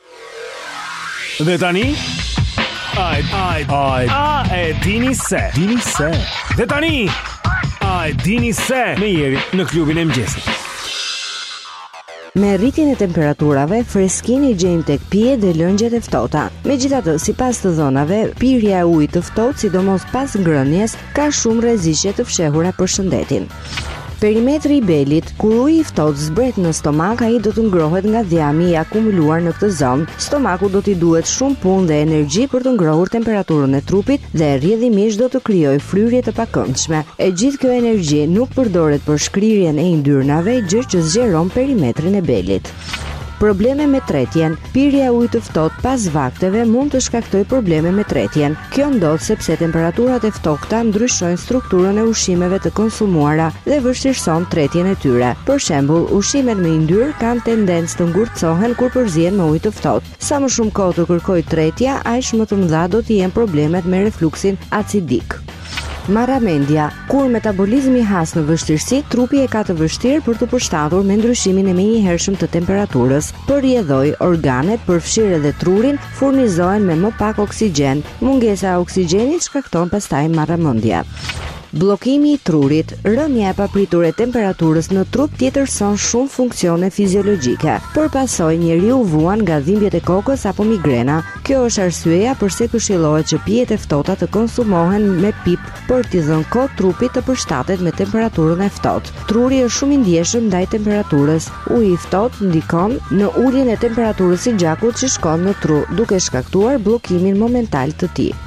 Dhe tani A e dini se dini se Dhe tani A e dini se me Jerin në Klubin e Mëngjesit Me rritjen e temperaturave, freskinë e gjejmë tek pijet dhe lëngjet e ftohta. Megjithatë, sipas të dhënave, pirja e ujit të ftohtë, sidomos pas ngrënies, ka shumë rreziqe të fshehura për shëndetin. Perimetri i belit, kur uji i ftohtë zbret në stomak, ai do të ngrohet nga dhjami i akumuluar në këtë zonë. Stomakut do t'i duhet shumë punë dhe energji për të ngrohur temperaturën e trupit dhe rrjedhimisht do të krijojë fryrje të pakëndshme. E gjithë kjo energji nuk përdoret për shkrirjen e yndyrnave, gjë që zgjeron perimetrin e belit. Probleme me tretjen. Pirja e ujit të ftohtë pas vakteve mund të shkaktojë probleme me tretjen. Kjo ndodh sepse temperaturat e ftohta ndryshojnë strukturën e ushqimeve të konsumuara dhe vështirëson tretjen e tyre. Për shembull, ushqimet me yndyrë kanë tendencë të ngurtësohen kur përzihen me ujë të ftohtë. Sa më shumë kohë të kërkojë tretja, aq më të mëdha do të jenë problemet me refluksin acidik. Marramendja, kur metabolizmi has në vështirësi, trupi e ka të vështirë për t'u përshtatur me ndryshimin e menjëhershëm të temperaturës. Për rrjedhojë, organet, përfshirë edhe trurin, furnizohen me më pak oksigjen. Mungesa e oksigjenit shkakton pastaj marramendje. Bllokimi i trurit, rënia e papritur e temperaturës në trup tjetërson shumë funksione fiziologjike. Për pasojë njeriu vuan nga dhimbjet e kokës apo migrena. Kjo është arsyeja përse këshillohet që pijet e ftohta të konsumohen me pipë për t'i dhënë kohë trupit të përshtatet me temperaturën e ftohtë. Truri është shumë i ndjeshëm ndaj temperaturës. Uji i ftohtë ndikon në uljen e temperaturës së gjakut që shkon në tru, duke shkaktuar bllokimin momental të tij.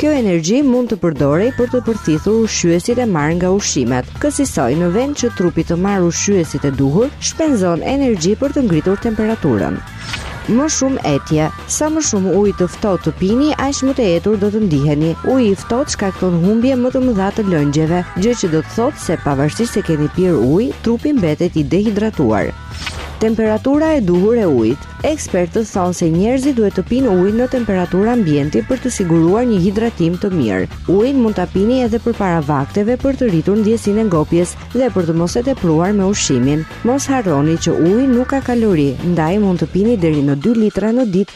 Kjo energji mund të përdorej për të përthithur ushqyesit e marrë nga ushqimet. Kësisoj, në vend që trupi të marrë ushqyesit e duhur, shpenzon energji për të ngritur temperaturën. Më shumë etje. Sa më shumë ujë të ftohtë të pini, aq më të etur do të ndiheni. Uji i ftohtë shkakton humbje më të mëdha të lëngjeve, gjë që do të thotë se pavarësisht se keni pirë ujë, trupi mbetet i dehidratuar. Temperatura e duhur e ujit. Ekspertët thonë se njerëzit duhet të pinë ujë në temperaturë ambienti për të siguruar një hidratim të mirë. Ujin mund ta pini edhe përpara vakteve për të rritur ndjesinë e ngopjes dhe për të mos e tepruar me ushqimin. Mos harroni që uji nuk ka kalori, ndaj mund të pini deri në 2 litra në ditë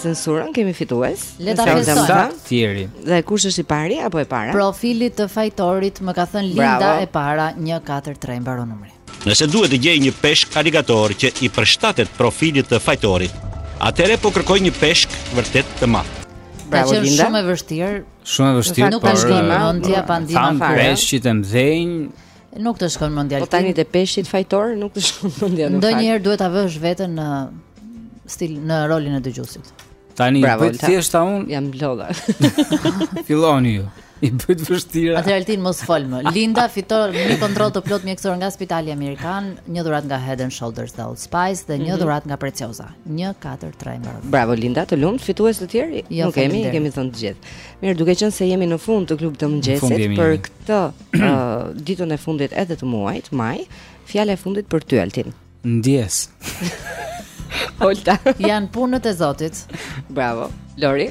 censurën kemi fitues. Le ta festojmë. Tieri. Dhe kush është i pari apo e para? Profilit të fajtorit më ka thënë Linda e para 143 mbaron numri. Nëse duhet të gjej një peshk aligator që i përshtatet profilit të fajtorit, atëherë po kërkoj një peshk vërtet të madh. Bravo Linda. Është shumë e vështirë. Shumë e vështirë, nuk të shkon mendja pa ndihmë fare. Thamë peshqit e mëdhenj, nuk të shkon mendja. Po tani te peshqit fajtor nuk të shkon mendja. Ndonjëherë duhet ta vësh veten në stil në rolin e dëgjuesit. Tani po thjeshta unë jam lodha. Filloni ju. I bëj të vështira. Atë Altin mos fol më. Linda fiton një kontroll të plotë mjekësor nga Spitali Amerikan, një dhuratë nga Head and Shoulders dhe Old Spice dhe një mm -hmm. dhuratë nga Preciosa. Një katër tremër. Bravo Linda, të lumtë. Fitues të tjerë jo, nuk kemi, i kemi thënë të gjithë. Mirë, duke qenë se jemi në fund të klubit të mëngjesit për këtë uh, ditën e fundit edhe të muajit, maj, fjala e fundit për ty Altin. Ndjes. Olta. Janë punët e Zotit. Bravo. Lori.